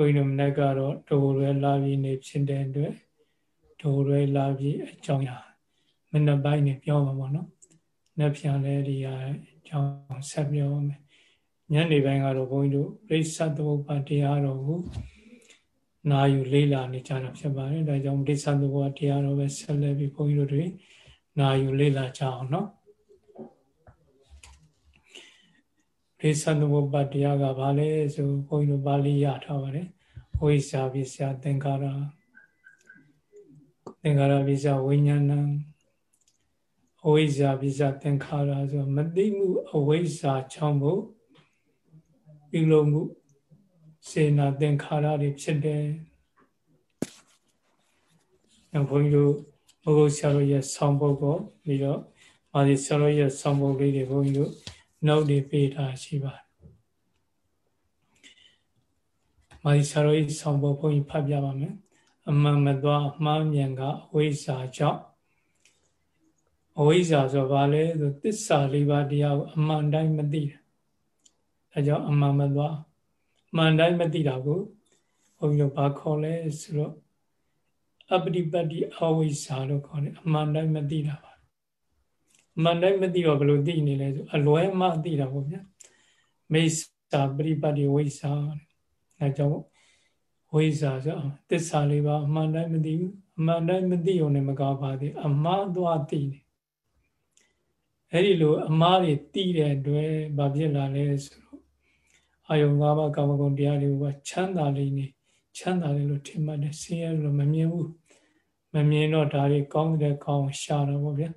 ဘုန်းကြီးတို့မနေ့ကတော့ဒိုရဲလာပြီးနေဖြစ်တဲ့အတွက်ဒိုရဲလာပြီးအကြောင်းရာမနေ့ပိုင်းနေပြောမှာပေါ့နော်။နေ့ပြန်လဲဒီဟာအကြောင်းဆက်ပြောမယ်။ညနေပိုင်းကတော့ဘုန်းကြီးတို့ပြိဿသမုပ္ပါတရားတော်ကိုနာယူလေးလာနေကြတာဖြစ်ပါတယ်။ဒါကြောင့်ပြိဿသမုပ္ပါတရားတော်ပဲဆက်လက်ပြီးဘုန်းကြီးတို့တွေနာယူလေးလာကြအောင်နော်။ ပိဿသမုပ္ပါတရားကဘာလဲဆိုဘုန်းကြီးတို့ပါဠိရထားပါတယ်ဝိဇာပိစသင်္ခါရသင်္ခါရပိစဝိညာဏံအဝိဇ္ဇာပိစသင်္ခါရဆိုမသိမှုအဝိဇ္ဇာချောင်းမှုပြုလုပ်မှုစေနာသင်္ခါရတွေဖြစ်တယ်။နောက်ဘုန်းကြီးတို့ဘုဂုဆရာတို့ရဲ့ဆောင်းပုဒ်ကိုပြီးတော့မာဒီဆရာတို့ရဲ့ဆောင်းပုဒ်လေးတွေဘုန်းကြီးတို့ နောက်တွေပေးထားရှိပါတယ်။မာဒီဆရာတို့ရဲ့ဆောင်းပုဒ်ဘုန်းကြီးဖတ်ပြပါမယ်။အမှန်မသွားမှားမြင်ကအဝိဇ္ဇာကြောင့်အဝိဇ္ဇာဆိုဘာလဲဆိုသစ္စာလေးပါးတရားကိုအမှန်တိုင်းမသိတာ။ဒါကြောင့်အမှန်မသွားအမှန်တိုင်းမသိတာကိုဘုန်းကြီးတို့ဘာခေါ်လဲဆိုတော့အပတိပတ္တိအဝိဇ္ဇာလို့ခေါ်တယ်အမှန်တိုင်းမသိတာပါအ မှန်တိုင်းမသိတော့ဘယ်လိုသိနေလဲဆိုအလွဲမှသိတာပေါ့ဗျာမိစ္ဆာပရိပတ္တိဝိဇ္ဇာအဲကြောင့်ဝိဇ္ဇာဆိုသစ္စာလေးပါအမှန်တိုင်းမသိဘူးအမှန်တိုင်းမသိုံနဲ့မကောက်ပါသေးအမှားသွားသိနေအဲ့ဒီလိုအမှားတွေသိတဲ့အတွက်ဘာဖြစ်လာလဲဆိုတော့အာယုံ၅ပါးကာမဂုဏ်တရားတွေကချမ်းသာလေးနေချမ်းသာတယ်လို့ထင်မှတ်တယ်ဆင်းရဲလို့မမြင်ဘူးမမြင်တော့ဒါတွေကောင်းတယ်ကောင်းရှာတော့ဗောဗျာ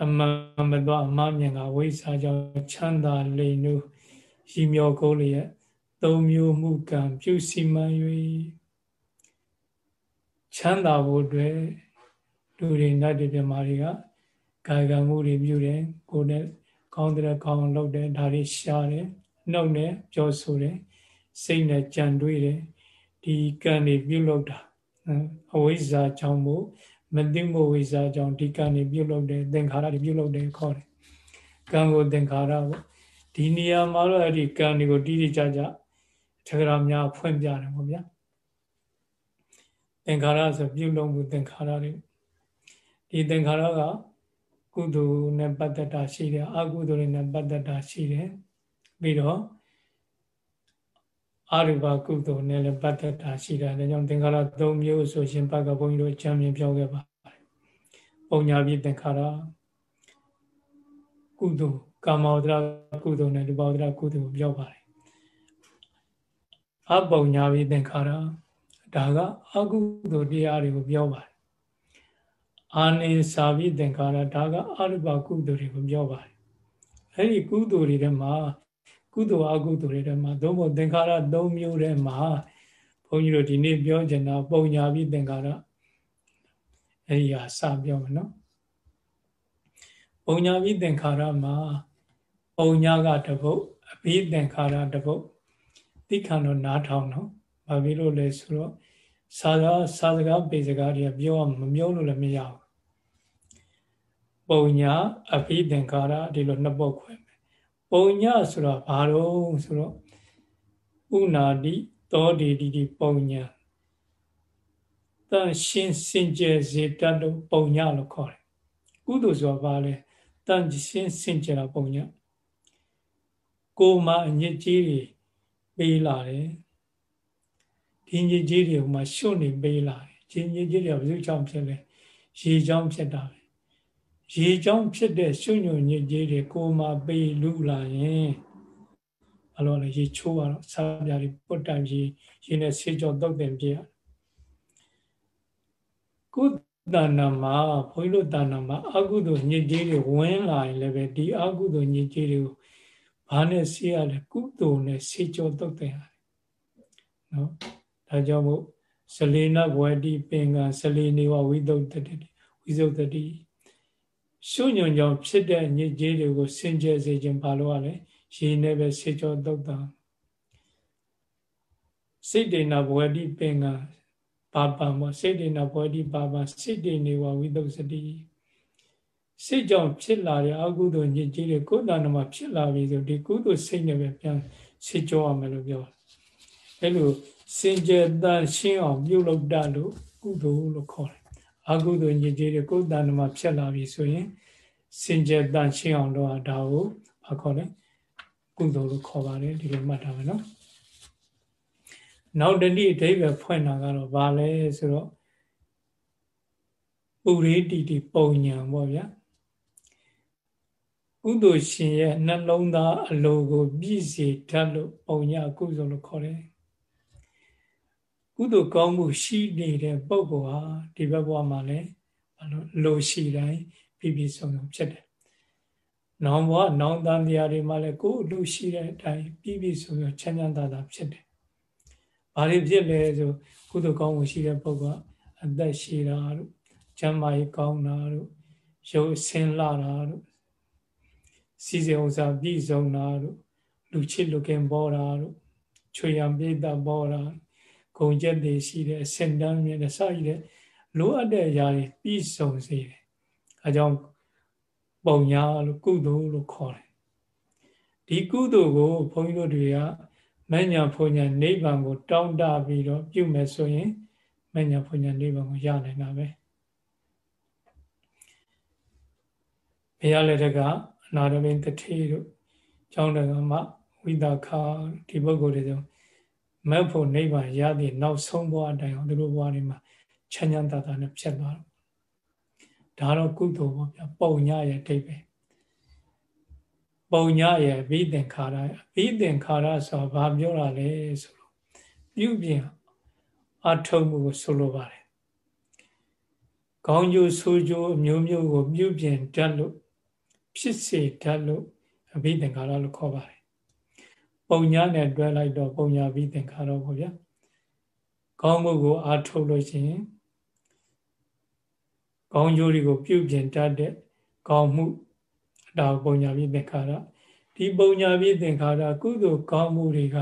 အမှန်မတော့အမှန်မြင်ကဝိဇ္ဇာကြောင့်ချမ်းသာလိမ့်နုရီမျောကိုလျက်သုံးမျိုးမှုကံပြုစီမံ၍ချမ်းသာဖို့အတွက်လူတွေနတ်တွေပြမာတွေကကာယကံမှုတွေပြုတယ်ကိုယ်နဲ့ကောင်းတဲ့ကောင်းလုပ်တယ်ဒါတွေရှားတယ်နှုတ်နဲ့ပြောဆိုတယ်စိတ်နဲ့ကြံတွေးတယ်ဒီကံတွေပြုလုပ်တာအဝိဇ္ဇာကြောင့်မို့ မသိမှုဝိဇ္ဇာကြောင့်ဒီကံတွေပြုလုပ်တယ်သင်္ခါရတွေပြုလုပ်တယ်ခေါ်တယ်ကံကိုသင်္ခါရပေါ့ဒီနေရာမှာတော့အဲ့ဒီကံတွေကိုတိတိကျကျထကရာများဖွင့်ပြတယ်ပေါ့ဗျာသင်္ခါရဆိုပြုလုပ်မှုသင်္ခါရတွေဒီသင်္ခါရကကုသိုလ်နဲ့ပတ်သက်တာရှိတယ်အကုသိုလ်တွေနဲ့ပတ်သက်တာရှိတယ်ပြီးတော့ အာရုပကုသိုလ်နဲ့လည်းပတ်သက်တာရှိတယ်ဒါကြောင့်သင်္ခါရ၃မျိုးဆိုရှင်ဘက်ကဘုန်းကြီးတို့အကြံဉာဏ်ပြောခဲ့ပါတယ်ပုံညာပြီးသင်္ခါရကုသိုလ်ကာမောဒရာကုသိုလ်နဲ့လူပောဒရာကုသိုလ်ကိုပြောပါတယ်အပုံညာပြီးသင်္ခါရဒါကအကုသိုလ်တရားတွေကိုပြောပါတယ်အာနိစာပိသင်္ခါရဒါကအရုပကုသိုလ်တွေကိုပြောပါတယ်အဲ့ဒီကုသိုလ်တွေထဲမှာ ကုသိုလ်အကုသိုလ်တွေထဲမှာသို့မဟုတ်သင်္ခါရ၃မျိုးထဲမှာဘုန်းကြီးတို့ဒီနေ့ပြောချင်တာပုံညာပိသင်္ခါရအဲ့ဒီဟာစပြောမယ်နော်ပုံညာပိသင်္ခါရမှာပုံညာကတပုတ်အဘိသင်္ခါရတပုတ်သိခံတော့နားထောင်တော့ဘာဖြစ်လို့လဲဆိုတော့စာသာစာစကားပေစကားတွေပြောမပြောလို့လည်းမရဘူးပုံညာအဘိသင်္ခါရဒီလိုနှစ်ပုတ်ခွဲမယ် ပုံညာဆိုတော့ဘာလို့ဆိုတော့ဥနာတိသောဒီတိတိပုံညာတန်ရှင်းစင်ကြယ်စေတတ်လို့ပုံညာလို့ခေါ်တယ်ကုသိုလ်ဆိုတာဘာလဲတန်ရှင်းစင်ကြယ်တာပုံညာကိုမှအညစ်ကြေးတွေပေးလာတယ်ဒီညစ်ကြေးတွေဟိုမှာရှုံနေပေးလာတယ်ဒီညစ်ကြေးတွေကဘယ်သူကြောင့်ဖြစ်လဲရေကြောင့်ဖြစ်တာပဲ ရေကြောင့်ဖြစ်တဲ့ရှုညွညစ်ကြေးတွေကိုမှပေးလူလာရင်အလောလည်းရေချိုးရတော့ဆားပြားတွေပုတ်တန်ကြီးရေနဲ့ဆေးကြောတုတ်တင်ပြရကုသနာမှာဘုန်းကြီးတို့တာနာမှာအကုသိုလ်ညစ်ကြေးတွေဝင်လာရင်လည်းပဲဒီအကုသိုလ်ညစ်ကြေးတွေကိုဘာနဲ့ဆေးရလဲကုသိုလ်နဲ့ဆေးကြောတုတ်တင်ရတယ်နော်ဒါကြောင့်မို့ဇလေနဘဝတိပင်ကဇလေနေဝဝိသုဒ္ဓတိဝိသုဒ္ဓတိ ရှုညွန်ကြောင့်ဖြစ်တဲ့ညစ်ကြေးတွေကိုစင်ကြယ်စေခြင်းဘာလို့ ਆ လဲရေနဲ့ပဲဆေကြောတုတ်တာစိတ်တေနဘဝတိပင်ကပါပံမစိတ်တေနဘဝတိပါပံစိတ်တေနေဝဝိသုဒ္ဓတိစိတ်ကြောင့်ဖြစ်လာတဲ့အကုသိုလ်ညစ်ကြေးတွေကိုယ်တဏ္ဍမှာဖြစ်လာပြီဆိုဒီကုသိုလ်စိတ်နဲ့ပဲပြန်ဆေကြောရမယ်လို့ပြောတယ်အဲ့လိုစင်ကြယ်တန်ရှင်းအောင်ပြုလုပ်တတ်လို့ကုသိုလ်လို့ခေါ်တယ် အကုသိုလ်ညစ်ကြေးတွေကိုယ်တဏ္ဍမှာဖြစ်လာပြီဆိုရင်စင်ကြယ်တန်ရှင်းအောင်လုပ်ရတာကိုဘာခေါ်လဲကုသိုလ်လို့ခေါ်ပါတယ်ဒီလိုမှတ်ထားမယ်နော်နောက်တတိအဓိပ္ပာယ်ဖွင့်တာကတော့ဘာလဲဆိုတော့ပုရိတိတိပုံညာပေါ့ဗျာကုသိုလ်ရှင်ရဲ့နှလုံးသားအလိုကို ပြည့်စေတတ်လို့ပုံညာကုသိုလ်လို့ခေါ်တယ် ကုသိုလ်ကောင်းမှုရှိနေတဲ့ပုဂ္ဂိုလ်ဟာဒီဘက်ဘဝမှာလည်းဘာလို့လိုရှိတိုင်းပြည့်ပြည့်စုံစုံဖြစ်တယ်။နောင်ဘဝနောင်တန်တရားတွေမှာလည်းကိုယ်လိုရှိတဲ့အတိုင်းပြည့်ပြည့်စုံစုံချမ်းချမ်းသာသာဖြစ်တယ်။ဘာတွေဖြစ်လဲဆိုကုသိုလ်ကောင်းမှုရှိတဲ့ပုဂ္ဂိုလ်ကအသက်ရှိတာတို့ကျမ်းမာရေးကောင်းတာတို့ရုပ်ဆင်းလာတာတို့စီစဉ်ဥစ္စာပြည့်စုံတာတို့လူချစ်လူခင်ပေါ်တာတို့ချွေရံပိဋကပေါ်တာ ဂုံချက်တွေရှိတဲ့အစင်တန်းမြင်တဲ့စရည်တဲ့လိုအပ်တဲ့အရာတွေပြည့်စုံစေတယ်။အဲကြောင့်ပုံညာလို့ကုသိုလ်လို့ခေါ်တယ်။ဒီကုသိုလ်ကိုဘုန်းကြီးတို့တွေကမညာဖုန်ညာနိဗ္ဗာန်ကို တောင်းတပြီးတော့ပြုမယ်ဆိုရင်မညာဖုန်ညာနိဗ္ဗာန်ကိုရနိုင်တာပဲ။ဘုရားလက်ထက်ကအနာရမင်းတထေတို့ကျောင်းတော်မှာဝိသခာဒီပုဂ္ဂိုလ်တွေဆို မက်ဖို့နိဗ္ဗာန်ရသည့်နောက်ဆုံးဘဝအတိုင်းအောင်သူတို့ဘဝတွေမှာချမ်းချမ်းသာသာနဲ့ဖြစ်သွားတော့ဒါတော့ကုသိုလ်ပေါ့ဗျာပုံညရဲ့အတိတ်ပဲပုံညရဲ့အဘိသင်္ခါရအဘိသင်္ခါရဆိုဘာပြောတာလဲဆိုတော့ပြုပြင်အထုံးမှုကိုဆိုလိုပါတယ်ကောင်းကျိုးဆိုးကျိုးအမျိုးမျိုးကို ပြုပြင်တတ်လို့ဖြစ်စေတတ်လို့အဘိသင်္ခါရလို့ခေါ်ပါတယ် ပုံညာနဲ့တွဲလိုက်တော့ပုံညာပြီးသင်္ခါရပေါ့ဗျာကောင်းမှုကိုအားထုတ်လို့ရှိရင်ကောင်းကျိုးတွေကိုပြုပြင်တတ်တဲ့ကောင်းမှုဒါပုံညာပြီးသင်္ခါရဒီပုံညာပြီးသင်္ခါရကုသိုလ်ကောင်းမှုတွေက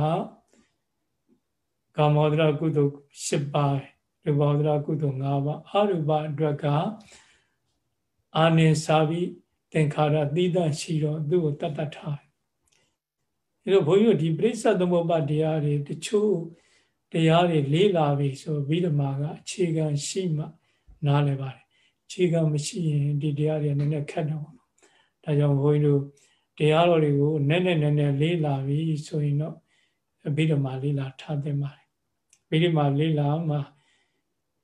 ကာမောဒရကုသိုလ်၈ပါးရူပဒရကုသိုလ်၅ပါးအရူပအတွက်ကအာနိစာပြီးသင်္ခါရသီးသန့်ရှိတော့သူ့ကိုတတ်တတ်ထား အဲတော့ဘုန်းကြီးတို့ဒီပရိစ္ဆသမုပ္ပါတရားတွေတချို့တရားတွေလေးလာပြီဆိုဗိဓမာကအခြေခံရှိမှနားလည်ပါတယ်အခြေခံမရှိရင်ဒီတရားတွေနည်းနည်းခက်တော့ဒါကြောင့်ဘုန်းကြီးတို့တရားတော်တွေကိုနည်းနည်းနည်းနည်းလေးလာပြီဆိုရင်တော့ဗိဓမာလေးလာထားသင့်ပါတယ်ဗိဓမာလေးလာမှ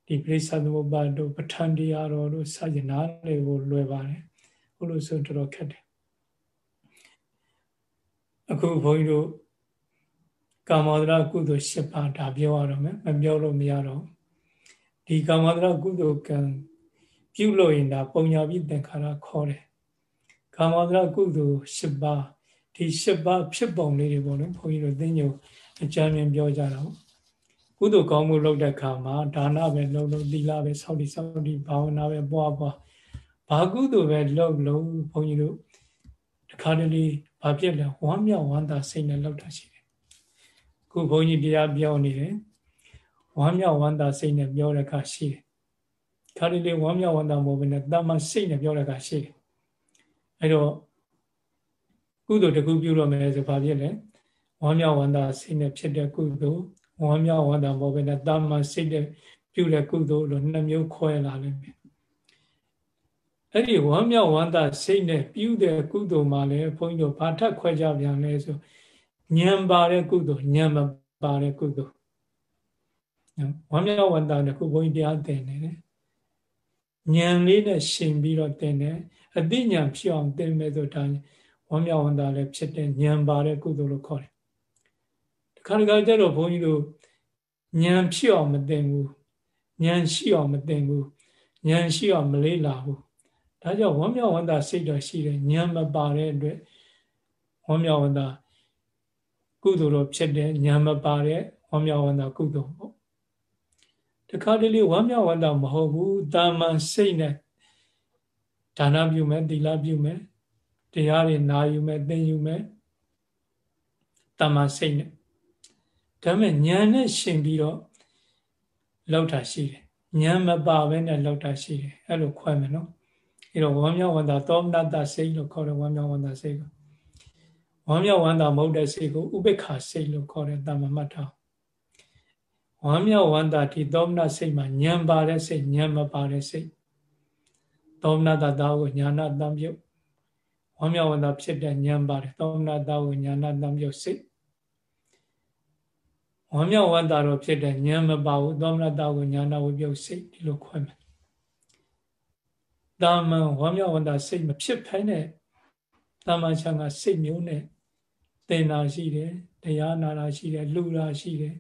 ဒီပရိစ္ဆသမုပ္ပါတို့ပဋ္ဌာန်းတရားတော်တို့စာကျင်နာတွေကိုလွယ်ပါတယ်ဘုလို့ဆိုတော်တော်ခက်တယ် အခုဘုန်းကြီးတို့ကာမောဒရကုသိုလ်၈ပါးဒါပြောရတော့မယ်မပြောလို့မရတော့ဒီကာမောဒရကုသိုလ်ကံပြုလို့ရင်ဒါပုံညာပြီးသင်္ခါရခေါ်တယ်ကာမောဒရကုသိုလ်၈ပါးဒီ၈ပါးဖြစ်ပုံလေးတွေပေါ့နော်ဘုန်းကြီးတို့သိညိုအကြံဉာဏ်ပြောကြတာပေါ့ကုသိုလ်ကောင်းမှုလုပ်တဲ့အခါမှာဒါနပဲလုပ်လို့သီလပဲစောင့်တည်စောင့်တည်ဘာဝနာပဲပွားပွားဘာကုသိုလ်ပဲလုပ်လို့ဘုန်းကြီးတို့ တခါတလေဘာဖြစ်လဲဝမ်းမြောက်ဝမ်းသာစိတ်နဲ့လောက်တာရှိတယ်ခုဘုန်းကြီးတရားပြောနေတယ်ဝမ်းမြောက်ဝမ်းသာစိတ်နဲ့ပြောတဲ့အခါရှိတယ်ခါဒီလေးဝမ်းမြောက်ဝမ်းသာမဟုတ်ဘဲနဲ့တမန်စိတ်နဲ့ပြောတဲ့အခါရှိတယ်အဲ့တော့ကုသိုလ်တစ်ခုပြုလို့မယ်ဆိုဘာဖြစ်လဲဝမ်းမြောက်ဝမ်းသာစိတ်နဲ့ဖြစ်တဲ့ကုသိုလ်ဝမ်းမြောက်ဝမ်းသာမဟုတ်ဘဲနဲ့တမန်စိတ်နဲ့ပြုတဲ့ကုသိုလ်လို့နှစ်မျိုးခွဲလာလိမ့်မယ် အဲ့ဒီဝမ်းမြောက်ဝမ်းသာစိတ်နဲ့ပြုတဲ့ကုသိုလ်မှလည်းဘုန်းကြီးတို့ဘာထက်ခွဲကြပြန်လဲဆိုဉာဏ်ပါတဲ့ကုသိုလ်ဉာဏ်မပါတဲ့ကုသိုလ်ဝမ်းမြောက်ဝမ်းသာတဲ့ခုဘုန်းကြီးတရားသင်နေတယ်ဉာဏ်လေးနဲ့ရှင်ပြီးတော့သင်တယ်အသိဉာဏ်ဖြစ်အောင်သင်မယ်ဆိုတာဝမ်းမြောက်ဝမ်းသာလည်းဖြစ်တဲ့ဉာဏ်ပါတဲ့ကုသိုလ်လို့ခေါ်တယ်တခါတခါကျတော့ဘုန်းကြီးတို့ဉာဏ်ဖြစ်အောင်မသင်ဘူးဉာဏ်ရှိအောင်မသင်ဘူးဉာဏ်ရှိအောင်မလေးလာဘူး ဒါကြောင့်ဝမ်းမြောက်ဝမ်းသာစိတ်တော်ရှိတယ်ဉာဏ်မပါတဲ့အတွက်ဝမ်းမြောက်ဝမ်းသာကုသိုလ်တော်ဖြစ်တယ်ဉာဏ်မပါတဲ့ဝမ်းမြောက်ဝမ်းသာကုသိုလ်ပေါ့တခါတလေဝမ်းမြောက်ဝမ်းသာမဟုတ်ဘူးတာမန်စိတ်နဲ့ဒါနပြုမယ်သီလပြုမယ်တရားတွေနာယူမယ်သင်ယူမယ်တာမန်စိတ်နဲ့ဒါပေမဲ့ဉာဏ်နဲ့ရှင်ပြီးတော့လောက်တာရှိတယ်ဉာဏ်မပါဘဲနဲ့လောက်တာရှိတယ်အဲ့လိုခွဲမယ်နော် အဲတော့ဝမ်းမြောက်ဝမ်းသာသောမနတစိတ်လို့ခေါ်တယ်ဝမ်းမြောက်ဝမ်းသာစိတ်ကိုဝမ်းမြောက်ဝမ်းသာမဟုတ်တဲ့စိတ်ကိုဥပိ္ပခာစိတ်လို့ခေါ်တယ်တာမမှတ်ထားဝမ်းမြောက်ဝမ်းသာဒီသောမနစိတ်မှာဉာဏ်ပါတဲ့စိတ်ဉာဏ်မပါတဲ့စိတ်သောမနတသာကိုညာနာတံပြုတ်ဝမ်းမြောက်ဝမ်းသာဖြစ်တဲ့ဉာဏ်ပါတယ်သောမနတကိုညာနာတံပြုတ်စိတ်ဝမ်းမြောက်ဝမ်းသာတော့ဖြစ်တဲ့ဉာဏ်မပါဘူးသောမနတကိုညာနာဝိပြုတ်စိတ်ဒီလိုခွဲမယ် တာမန်ဝမ်းမြောက်ဝမ်းသာစိတ်မဖြစ်ဖဲနဲ့တာမန်ချံကစိတ်မျိုးနဲ့သင်တာရှိတယ်တရားနာတာရှိတယ်လှူတာရှိတယ်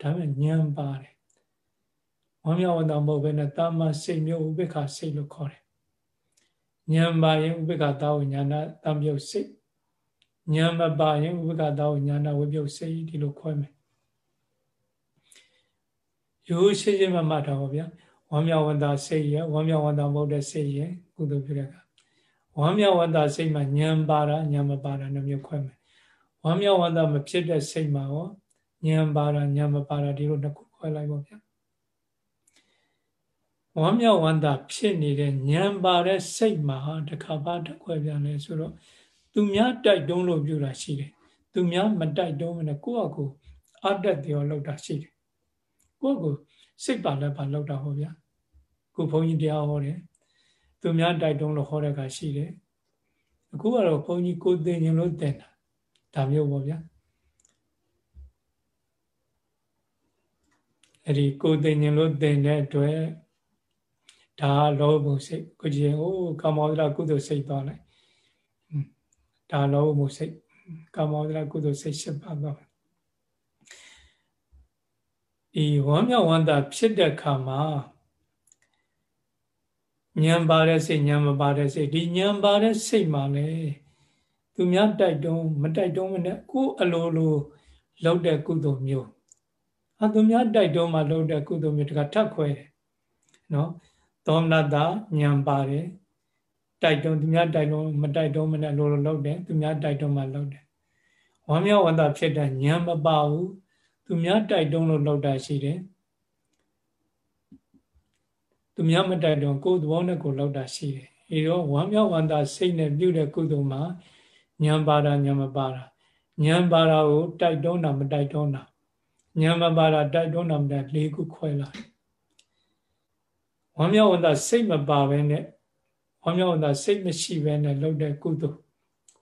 ဒါပေမဲ့ဉာဏ်ပါတယ်ဝမ်းမြောက်ဝမ်းသာမဟုတ်ဘဲနဲ့တာမန်စိတ်မျိုးဥပိ္ပခစိတ်လို့ခေါ်တယ်ဉာဏ်ပါရင်ဥပိ္ပခတာဝညာနာတံပြုတ်စိတ်ဉာဏ်မပါရင်ဥပိ္ပခတာဝညာနာဝိပြုတ်စိတ်ဒီလိုခွဲမယ်ရိုးရှင်းရှင်းမှမှတ်ထားပါဗျာ ဝမ်းမြောက်ဝမ်းသာစိတ်ရဝမ်းမြောက်ဝမ်းသာမဟုတ်တဲ့စိတ်ရကုသိုလ်ပြုတဲ့ကဝမ်းမြောက်ဝမ်းသာစိတ်မှာဉာဏ်ပါတာဉာဏ်မပါတာနှမျိုးခွဲမယ်ဝမ်းမြောက်ဝမ်းသာမဖြစ်တဲ့စိတ်မှာရောဉာဏ်ပါတာဉာဏ်မပါတာဒီလိုနှစ်ခုခွဲလိုက်ပါဗျာဝမ်းမြောက်ဝမ်းသာဖြစ်နေတဲ့ဉာဏ်ပါတဲ့စိတ်မှာတခါပါတစ်ခွဲပြန်လဲဆိုတော့သူများတိုက်တုံးလို့ပြောတာရှိတယ်သူများမတိုက်တုံးမနဲ့ကိုယ့်အကူအတတ်တယ်လောက်တာရှိတယ်ကိုယ့်ကို စိတ်ပါလည်းပါလောက်တာဟောဗျာခုဘုန်းကြီးတရားဟောတယ်သူများတိုက်တုံးလို့ဟောတဲ့ကရှိတယ်အခုကတော့ဘုန်းကြီးကိုသိရင်လို့တင်တာဒါမျိုးပေါ့ဗျာအဲ့ဒီကိုသိရင်လို့တင်တဲ့အတွက်ဒါလောဘစိတ်ကိုကြည့်ရင်ဟိုကာမောဒရာကုသိုလ်စိတ်သွားလိုက်ဒါလောဘစိတ်ကာမောဒရာကုသိုလ်စိတ်ရှင်းပါတော့ ဒီဝမ်းမြောက်ဝမ်းသာဖြစ်တဲ့ခါမှာဉာဏ်ပါတဲ့စိတ်ဉာဏ်မပါတဲ့စိတ်ဒီဉာဏ်ပါတဲ့စိတ်မှာလေသူများတိုက်တုံးမတိုက်တုံးမနဲ့ကိုယ်အလိုလိုလောက်တဲ့ကုသိုလ်မျိုးအသူများတိုက်တုံးမှလောက်တဲ့ကုသိုလ်မျိုးတကထပ်ခွဲတယ်နော်သောမနတဉာဏ်ပါတယ်တိုက်တုံးသူများတိုက်တုံးမတိုက်တုံးမနဲ့လိုလိုလောက်တယ်သူများတိုက်တုံးမှလောက်တယ်ဝမ်းမြောက်ဝမ်းသာဖြစ်တဲ့ဉာဏ်မပါဘူး သူများတိုက်တုံးလို့လောက်တာရှိတယ်သူများမတိုက်တုံးကိုယ်သဘောနဲ့ကိုယ်လောက်တာရှိတယ်အဲတော့ဝမ်းမြောက်ဝမ်းသာစိတ်နဲ့ပြုတဲ့ကုသိုလ်မှာဉာဏ်ပါတာဉာဏ်မပါတာဉာဏ်ပါတာကိုတိုက်တုံးတာမတိုက်တုံးတာဉာဏ်မပါတာတိုက်တုံးတာမတိုက်လေးခုခွဲလာဝမ်းမြောက်ဝမ်းသာစိတ်မပါဘဲနဲ့ဝမ်းမြောက်ဝမ်းသာစိတ်မရှိဘဲနဲ့လုပ်တဲ့ကုသိုလ်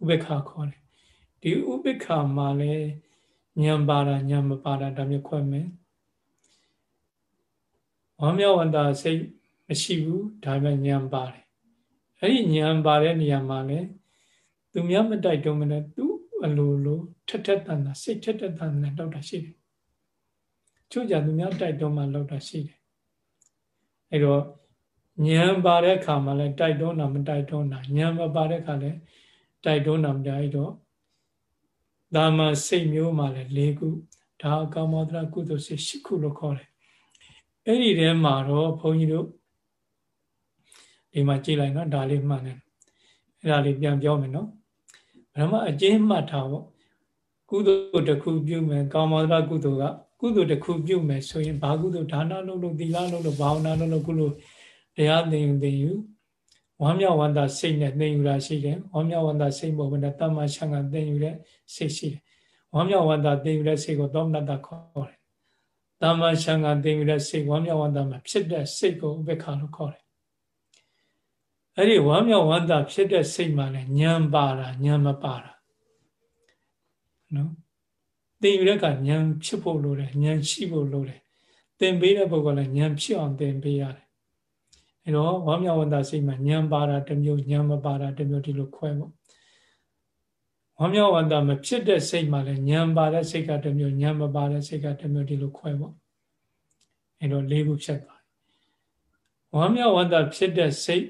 ဥပေက္ခခေါ်တယ်ဒီဥပေက္ခမှာလည်း ဉာဏ်ပါတာဉာဏ်မပါတာဒါမျိုးခွဲမယ်ဝမ်းမြောက်ဝန္တာစိတ်မရှိဘူးဒါပေမဲ့ဉာဏ်ပါတယ်အဲ့ဒီဉာဏ်ပါတဲ့နေရာမှာလည်းသူများမတိုက်တော့မနဲ့သူအလိုလိုထက်ထက်တန်တာစိတ်ထက်ထက်တန်နဲ့တောက်တာရှိတယ်ချို့ကြသူများတိုက်တော့မှလောက်တာရှိတယ်အဲ့တော့ဉာဏ်ပါတဲ့အခါမှာလည်းတိုက်တွန်းတာမတိုက်တွန်းတာဉာဏ်မပါတဲ့အခါလည်းတိုက်တွန်းတာမတိုက်တော့ ဒါမှစိတ်မျိုးမှလည်း၄ခုဒါအကာမောဒရာကုသိုလ်စိတ်၈ခုလို့ခေါ်တယ်အဲ့ဒီထဲမှာတော့ဘုန်းကြီးတို့ဒီမှာကြည့်လိုက်နော်ဒါလေးမှတ်နေအဲ့ဒါလေးပြန်ပြောမယ်နော်ဘယ်မှာအကျဉ်းမှတ်ထားပေါ့ကုသိုလ်တစ်ခုပြုမယ်ကာမောဒရာကုသိုလ်ကကုသိုလ်တစ်ခုပြုမယ်ဆိုရင်ဘာကုသိုလ်ဒါနလုပ်လို့သီလလုပ်လို့ဘာဝနာလုပ်လို့ကုလို့တရားသင်ယူသင်ယူ ဝမ်းမြောက်ဝမ်းသာစိတ်နဲ့သင်ယူတာရှိတယ်ဝမ်းမြောက်ဝမ်းသာစိတ်ပေါ်မှာတမ္မာချမ်းကသင်ယူတဲ့စိတ်ရှိတယ်ဝမ်းမြောက်ဝမ်းသာသင်ယူတဲ့စိတ်ကိုသောမနတခေါ်တယ်တမ္မာချမ်းကသင်ယူတဲ့စိတ်ဝမ်းမြောက်ဝမ်းသာမှာဖြစ်တဲ့စိတ်ကိုဥပေက္ခလို့ခေါ်တယ်အဲ့ဒီဝမ်းမြောက်ဝမ်းသာဖြစ်တဲ့စိတ်မှလည်းဉာဏ်ပါတာဉာဏ်မပါတာနော်သင်ယူတဲ့ကဉာဏ်ဖြစ်ဖို့လိုတယ်ဉာဏ်ရှိဖို့လိုတယ်သင်ပေးတဲ့ပုဂ္ဂိုလ်လည်းဉာဏ်ဖြစ်အောင်သင်ပေးရတယ် အဲတော့ဝမ်းမြောက်ဝမ်းသာစိတ်မှာဉာဏ်ပါတာတစ်မျိုးဉာဏ်မပါတာတစ်မျိုးဒီလိုခွဲပေါ့ဝမ်းမြောက်ဝမ်းသာမဖြစ်တဲ့စိတ်မှာလည်းဉာဏ်ပါတဲ့စိတ်ကတစ်မျိုးဉာဏ်မပါတဲ့စိတ်ကတစ်မျိုးဒီလိုခွဲပေါ့အဲတော့လေးခုဖြစ်သွားဝမ်းမြောက်ဝမ်းသာဖြစ်တဲ့စိတ်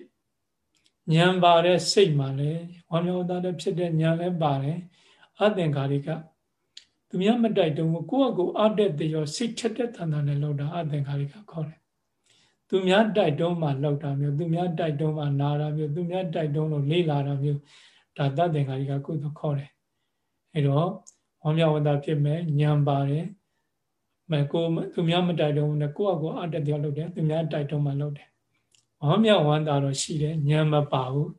ဉာဏ်ပါတဲ့စိတ်မှာလည်းဝမ်းမြောက်ဝမ်းသာတဲ့ဖြစ်တဲ့ဉာဏ်လည်းပါတယ်အသင်္ကာရိကသူများမတိုက်တုံးကိုယ့်အကူအတက်တရောစိတ်ချက်တဲ့တန်တန်နဲ့လောက်တာအသင်္ကာရိကခေါ်တယ် သူများတိုက်တုံးမှလောက်တာမျိုးသူများတိုက်တုံးမှနာတာမျိုးသူများတိုက်တုံးလို့လေးလာတာမျိုးဒါတတ်သင်္ကာရိကကုသိုလ်ခေါ်တယ်အဲတော့ဝမ်းမြောက်ဝမ်းသာဖြစ်မယ်ညံပါတယ်မကိုသူများမတိုက်တုံးနဲ့ကိုယ့်အကူအတက်တရောလောက်တယ်သူများတိုက်တုံးမှလောက်တယ်ဝမ်းမြောက်ဝမ်းသာတော့ရှိတယ်ညံမပါဘူး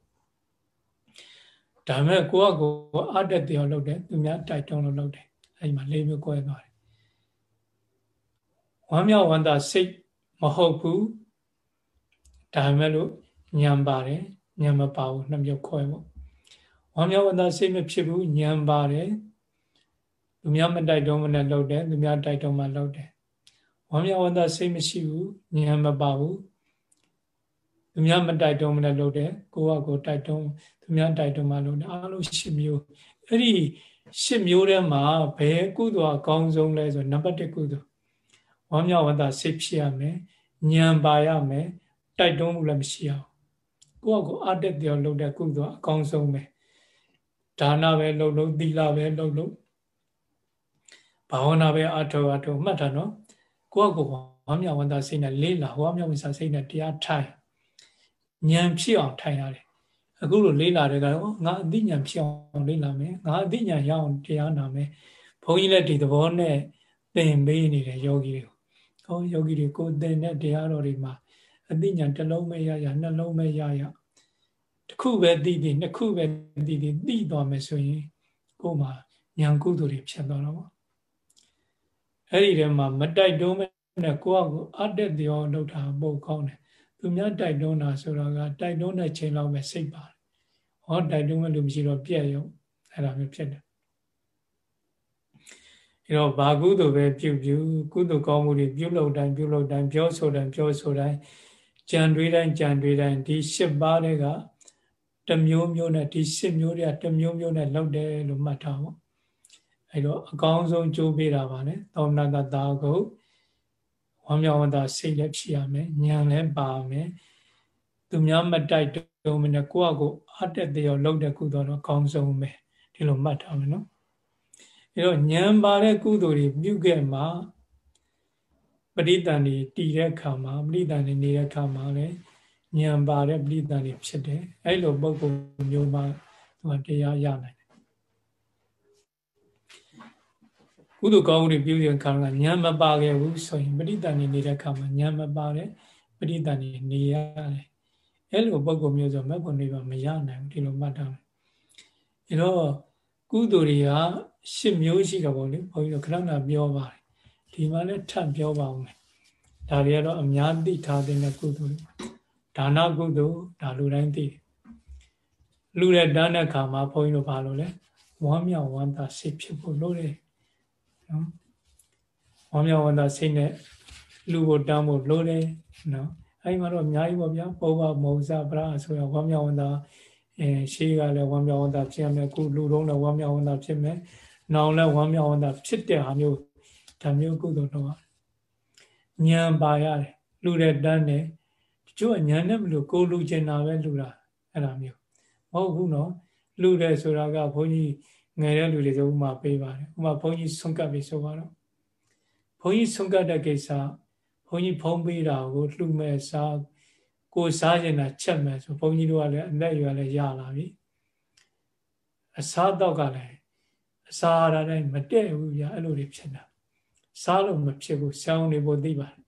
ဒါမဲ့ကိုယ့်အကူအတက်တရောလောက်တယ်သူများတိုက်တုံးလို့လောက်တယ်အဲဒီမှာလေးမျိုး꿰သွားတယ်ဝဝမ်းမြောက်ဝမ်းသာစိတ်မဟုတ်ဘူး ဒါပေမဲ့လို့ညံပါတယ်ညံမပါဘူးနှမျိုးခွဲပေါ့ဝမ်းမြောက်ဝမ်းသာစိတ်မဖြစ်ဘူးညံပါတယ်သူများမတိုက်တော့မနဲ့လှုပ်တယ်သူများတိုက်တော့မှလှုပ်တယ်ဝမ်းမြောက်ဝမ်းသာစိတ်မရှိဘူးညံမပါဘူးသူများမတိုက်တော့မနဲ့လှုပ်တယ်ကိုကကိုတိုက်တော့သူများတိုက်တော့မှလှုပ်တယ်အားလုံး၈မျိုးအဲ့ဒီ၈မျိုးထဲမှာဘယ်ကုသိုလ်အကောင်းဆုံးလဲဆိုနံပါတ်1ကုသိုလ်ဝမ်းမြောက်ဝမ်းသာစိတ်ဖြစ်ရမယ်ညံပါရမယ် တိုက်တွန်းမှုလည်းမရှိအောင်ကိုယ့်အကိုအတက်ပြောလုပ်တဲ့ကုသိုလ်အကောင်းဆုံးပဲဒါနပဲလုပ်လို့သီလပဲလုပ်လို့ဘာဝနာပဲအထောအထောမှတ်တာနော်ကိုယ့်အကိုဝမ်းမြောက်ဝမ်းသာစိတ်နဲ့လေးလာဝမ်းမြောက်ဝမ်းသာစိတ်နဲ့တရားထိုင်ဉာဏ်ဖြစ်အောင်ထိုင်ရတယ်အခုလိုလေးလာတဲ့ကတော့ငါအသိဉာဏ်ဖြစ်အောင်လေးလာမယ်ငါအသိဉာဏ်ရအောင်တရားနာမယ်ဘုန်းကြီးလည်းဒီသဘောနဲ့သင်ပေးနေတဲ့ယောဂီတွေကိုဟောယောဂီတွေကိုသင်တဲ့တရားတော်တွေမှာ အသိဉာဏ်တစ်လုံးပဲရရနှလုံးပဲရရတစ်ခုပဲသိသိနှစ်ခုပဲသိသိသိသွားမယ်ဆိုရင်ကိုယ်မှာဉာဏ်ကုသိုလ်တွေဖြစ်သွားတော့အဲ့ဒီထဲမှာမတိုက်တွန်းမဲ့နဲ့ကိုယ့်အကိုအတက်ပြောလုပ်တာပို့ကောင်းတယ်သူများတိုက်တွန်းတာဆိုတော့ကတိုက်တွန်းတဲ့ချိန်လောက်ပဲစိတ်ပါတယ်ဟောတိုက်တွန်းမဲ့လူမရှိတော့ပြက်ရုံအဲ့ဒါမျိုးဖြစ်တယ်အဲတော့ဘာကုသိုလ်ပဲပြုပြုကုသိုလ်ကောင်းမှုတွေပြုလုပ်တိုင်းပြုလုပ်တိုင်းပြောဆိုတိုင်းပြောဆိုတိုင်း ကြံတွေးတိုင်းကြံတွေးတိုင်းဒီ၈ပါးတွေကတမျိုးမျိုးနဲ့ဒီ၈မျိုးတွေကတမျိုးမျိုးနဲ့လောက်တယ်လို့မှတ်ထားပါအဲတော့အကောင်းဆုံးကြိုးပေးတာပါလေသောမနာတတာကိုဝမ်းမြောက်ဝမ်းသာစိတ်လည်းဖြစ်ရမယ်ဉာဏ်လည်းပါမယ်သူများမတိုက်တုံးမနဲ့ကိုယ့်အကိုအတက်တရောလောက်တဲ့ကုသိုလ်တော့အကောင်းဆုံးပဲဒီလိုမှတ်ထားမယ်နော်အဲတော့ဉာဏ်ပါတဲ့ကုသိုလ်တွေပြုခဲ့မှာ ပရိသန်တွေတည်တဲ့အခါမှာပရိသန်တွေနေတဲ့အခါမှာလည်းဉာဏ်ပါတဲ့ပရိသန်တွေဖြစ်တယ်အဲ့လိုပုံပုံမျိုးမှသူကတရားရနိုင်တယ်ကုသိုလ်ကောင်းမှုတွေပြုတဲ့အခါကဉာဏ်မပါခဲ့ဘူးဆိုရင်ပရိသန်တွေနေတဲ့အခါမှာဉာဏ်မပါတဲ့ပရိသန်တွေနေရတယ်အဲ့လိုပုံပုံမျိုးဆိုမက်ဖို့နေပါမရနိုင်ဘူးဒီလိုမှတ်ထားမယ်အဲတော့ကုသိုလ်တွေက၈မျိုးရှိတော့ဗောလေဘုန်းကြီးတို့ခဏခဏပြောပါတယ် ဒီမှာလည်းထပ်ပြောပါဦးမယ်ဒါတွေကတော့အများသိထားတဲ့ကုသိုလ်ဒါနကုသိုလ်ဒါလူတိုင်းသိတယ်လူတဲ့တန်းတဲ့ခါမှာဘုန်းကြီးတို့ဘာလို့လဲဝမ်းမြောက်ဝမ်းသာစိတ်ဖြစ်ဖို့လို့တယ်နော်ဝမ်းမြောက်ဝမ်းသာစိတ်နဲ့လူကိုတန်းဖို့လို့တယ်နော်အဲဒီမှာတော့အများကြီးပေါ့ဗျာပုဗ္ဗမုံစပရာဆိုရဝမ်းမြောက်ဝမ်းသာအဲရှေးကလည်းဝမ်းမြောက်ဝမ်းသာဖြစ်ရမယ်ခုလူတုံးလည်းဝမ်းမြောက်ဝမ်းသာဖြစ်မယ်နောင်လည်းဝမ်းမြောက်ဝမ်းသာဖြစ်တဲ့ဟာမျိုး ဒါမျိုးကုသိုလ်တော့ဉာဏ်ပါရတယ်လူတဲ့တန်းနဲ့တချို့ကဉာဏ်နဲ့မလို့ကိုလူကျင်တာပဲလူတာအဲ့ဒါမျိုးမဟုတ်ဘူးနော်လူတယ်ဆိုတာကဘုန်းကြီးငယ်တဲ့လူတွေဆိုဥမာပေးပါတယ်ဥမာဘုန်းကြီးဆုံးကပ်ပြီဆိုတော့ဘုန်းကြီးဆုံးကပ်တဲ့ကိစ္စဘုန်းကြီးဖုံးပေးတာကိုလှူမဲ့စားကိုစားကျင်တာချက်မဲ့ဆိုဘုန်းကြီးတို့ကလည်းအသက်အရွယ်လည်းရလာပြီအစားတော့ကလည်းအစာရတိုင်းမတည့်ဘူးဗျအဲ့လိုတွေဖြစ်တာ စားလို့မဖြစ်ဘူးဆောင်းနေဖို့သိပါတယ်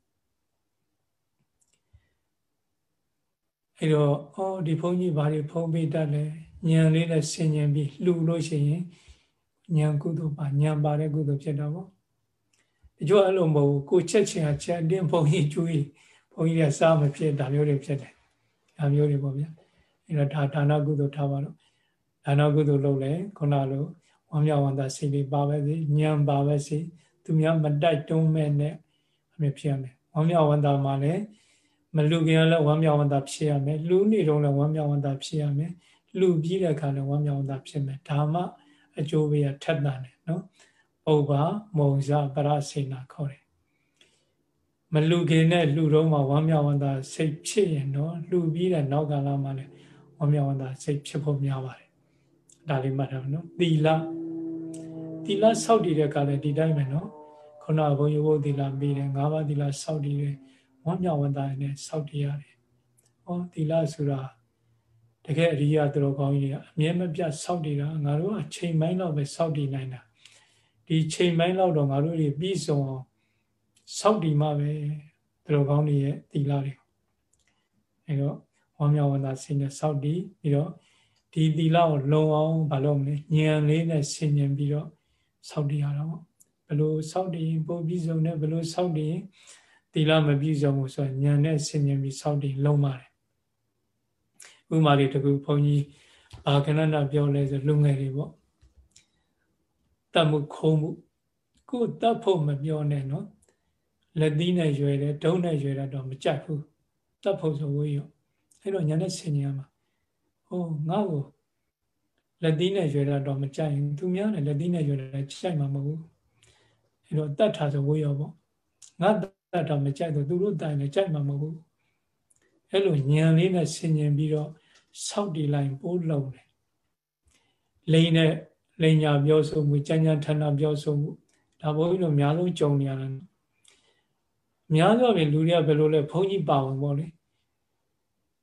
အဲ့တော့အော်ဒီဘုန်းကြီးဘာတွေဖုံးပေးတတ်လဲဉာဏ်လေးနဲ့ဆင်ញင်ပြီးလှူလို့ရှိရင်ဉာဏ်ကုသိုလ်ပါဉာဏ်ပါတဲ့ကုသိုလ်ဖြစ်တော့ဗောတချို့အဲ့လိုမဟုတ်ဘူးကိုချက်ချင်အချက်တင်းဘုန်းကြီးကျွေးဘုန်းကြီးကစားမဖြစ်ဒါမျိုးတွေဖြစ်တယ်ဒါမျိုးတွေပေါ့ဗျာအဲ့တော့ဒါဒါနကုသိုလ်ထားပါတော့ဒါနကုသိုလ်လုပ်လဲခုနလိုဝမ်းမြောက်ဝမ်းသာစိတ်လေးပါပဲစီဉာဏ်ပါပဲစီ သူများမတိုက်တွန်းမဲ့နဲ့အမြဖြစ်ရမယ်ဝမ်းမြောက်ဝမ်းသာမှာလည်းမလူခင်လည်းဝမ်းမြောက်ဝမ်းသာဖြစ်ရမယ်လူနေတော့လည်းဝမ်းမြောက်ဝမ်းသာဖြစ်ရမယ်လူပြီးတဲ့အခါလည်းဝမ်းမြောက်ဝမ်းသာဖြစ်မယ်ဒါမှအကျိုးပေးရထက်တာတယ်နော်ပုဗ္ဗမုံဇပရစေနာခေါ်တယ်မလူခင်နဲ့လူတော့မှဝမ်းမြောက်ဝမ်းသာစိတ်ဖြစ်ရင်တော့လူပြီးတဲ့နောက်ကလာမှလည်းဝမ်းမြောက်ဝမ်းသာစိတ်ဖြစ်ဖို့များပါတယ်ဒါလေးမှတ်ထားနော်သီလ သီလစောင့်တည်တဲ့ကလည်းဒီတိုင်းပဲနော်ခုနဘုန်းကြီးဘုသီလပြီးတယ်၅ပါးသီလစောင့်တည်တယ်ဝမ်းမြောက်ဝမ်းသာနဲ့စောင့်တည်ရတယ်။ဟောသီလဆိုတာတကယ်အရိယာသူတော်ကောင်းကြီးကအမြဲမပြတ်စောင့်တည်တာငါတို့အချိန်ပိုင်းတော့ပဲစောင့်တည်နိုင်တာဒီချိန်ပိုင်းတော့တော့ငါတို့တွေပြီးဆုံးအောင်စောင့်တည်မှပဲသူတော်ကောင်းတွေရဲ့သီလတွေအဲတော့ဝမ်းမြောက်ဝမ်းသာစိတ်နဲ့စောင့်တည်ပြီးတော့ဒီသီလကိုလုံအောင်မလုပ်မလဲဉာဏ်လေးနဲ့ဆင်ញင်ပြီးတော့ စောင့်တည်ရတာပေါ့ဘလို့စောင့်တည်ပို့ပြီးဆုံးနဲ့ဘလို့စောင့်တည်သီလမပြည့်စုံဘူးဆိုရင်ဉာဏ်နဲ့ဆင်ញင်ပြီးစောင့်တည်လုံးပါတယ်ဥမာလေးတကူဘုန်းကြီးဘာခဏနာပြောလဲဆိုလူငယ်တွေပေါ့တတ်မှုခုံးမှုကိုတတ်ဖို့မပြောနဲ့နော်လက်သီးနဲ့ရွယ်တယ်ဒုံးနဲ့ရွယ်တာတော့မကြိုက်ဘူးတတ်ဖို့ဆိုဝေးရောအဲ့တော့ညာနဲ့ဆင်ញင်ရမှာဟောငါ့ကို လက်သီးနဲ့ရွယ်တာတော့မကြိုက်ဘူးသူများနဲ့လက်သီးနဲ့ရွယ်တာကြိုက်မှာမဟုတ်ဘူးအဲ့တော့တတ်တာဆိုဝေးရောပေါ့ငါတတ်တာမကြိုက်တော့သူတို့တိုင်လည်းကြိုက်မှာမဟုတ်ဘူးအဲ့လိုညံလေးနဲ့ဆင်ញင်ပြီးတော့ဆောက်တည်လိုက်ပိုးလုံးတယ်လိန်နဲ့လိန်ညာပြောဆိုမှုကြမ်းကြမ်းထန်ထန်ပြောဆိုမှုဒါဘုန်းကြီးတို့အများဆုံးကြုံနေရတယ်အများဆုံးပဲလူတွေကဘယ်လိုလဲဘုန်းကြီးပါဝင်ပေါ့လေ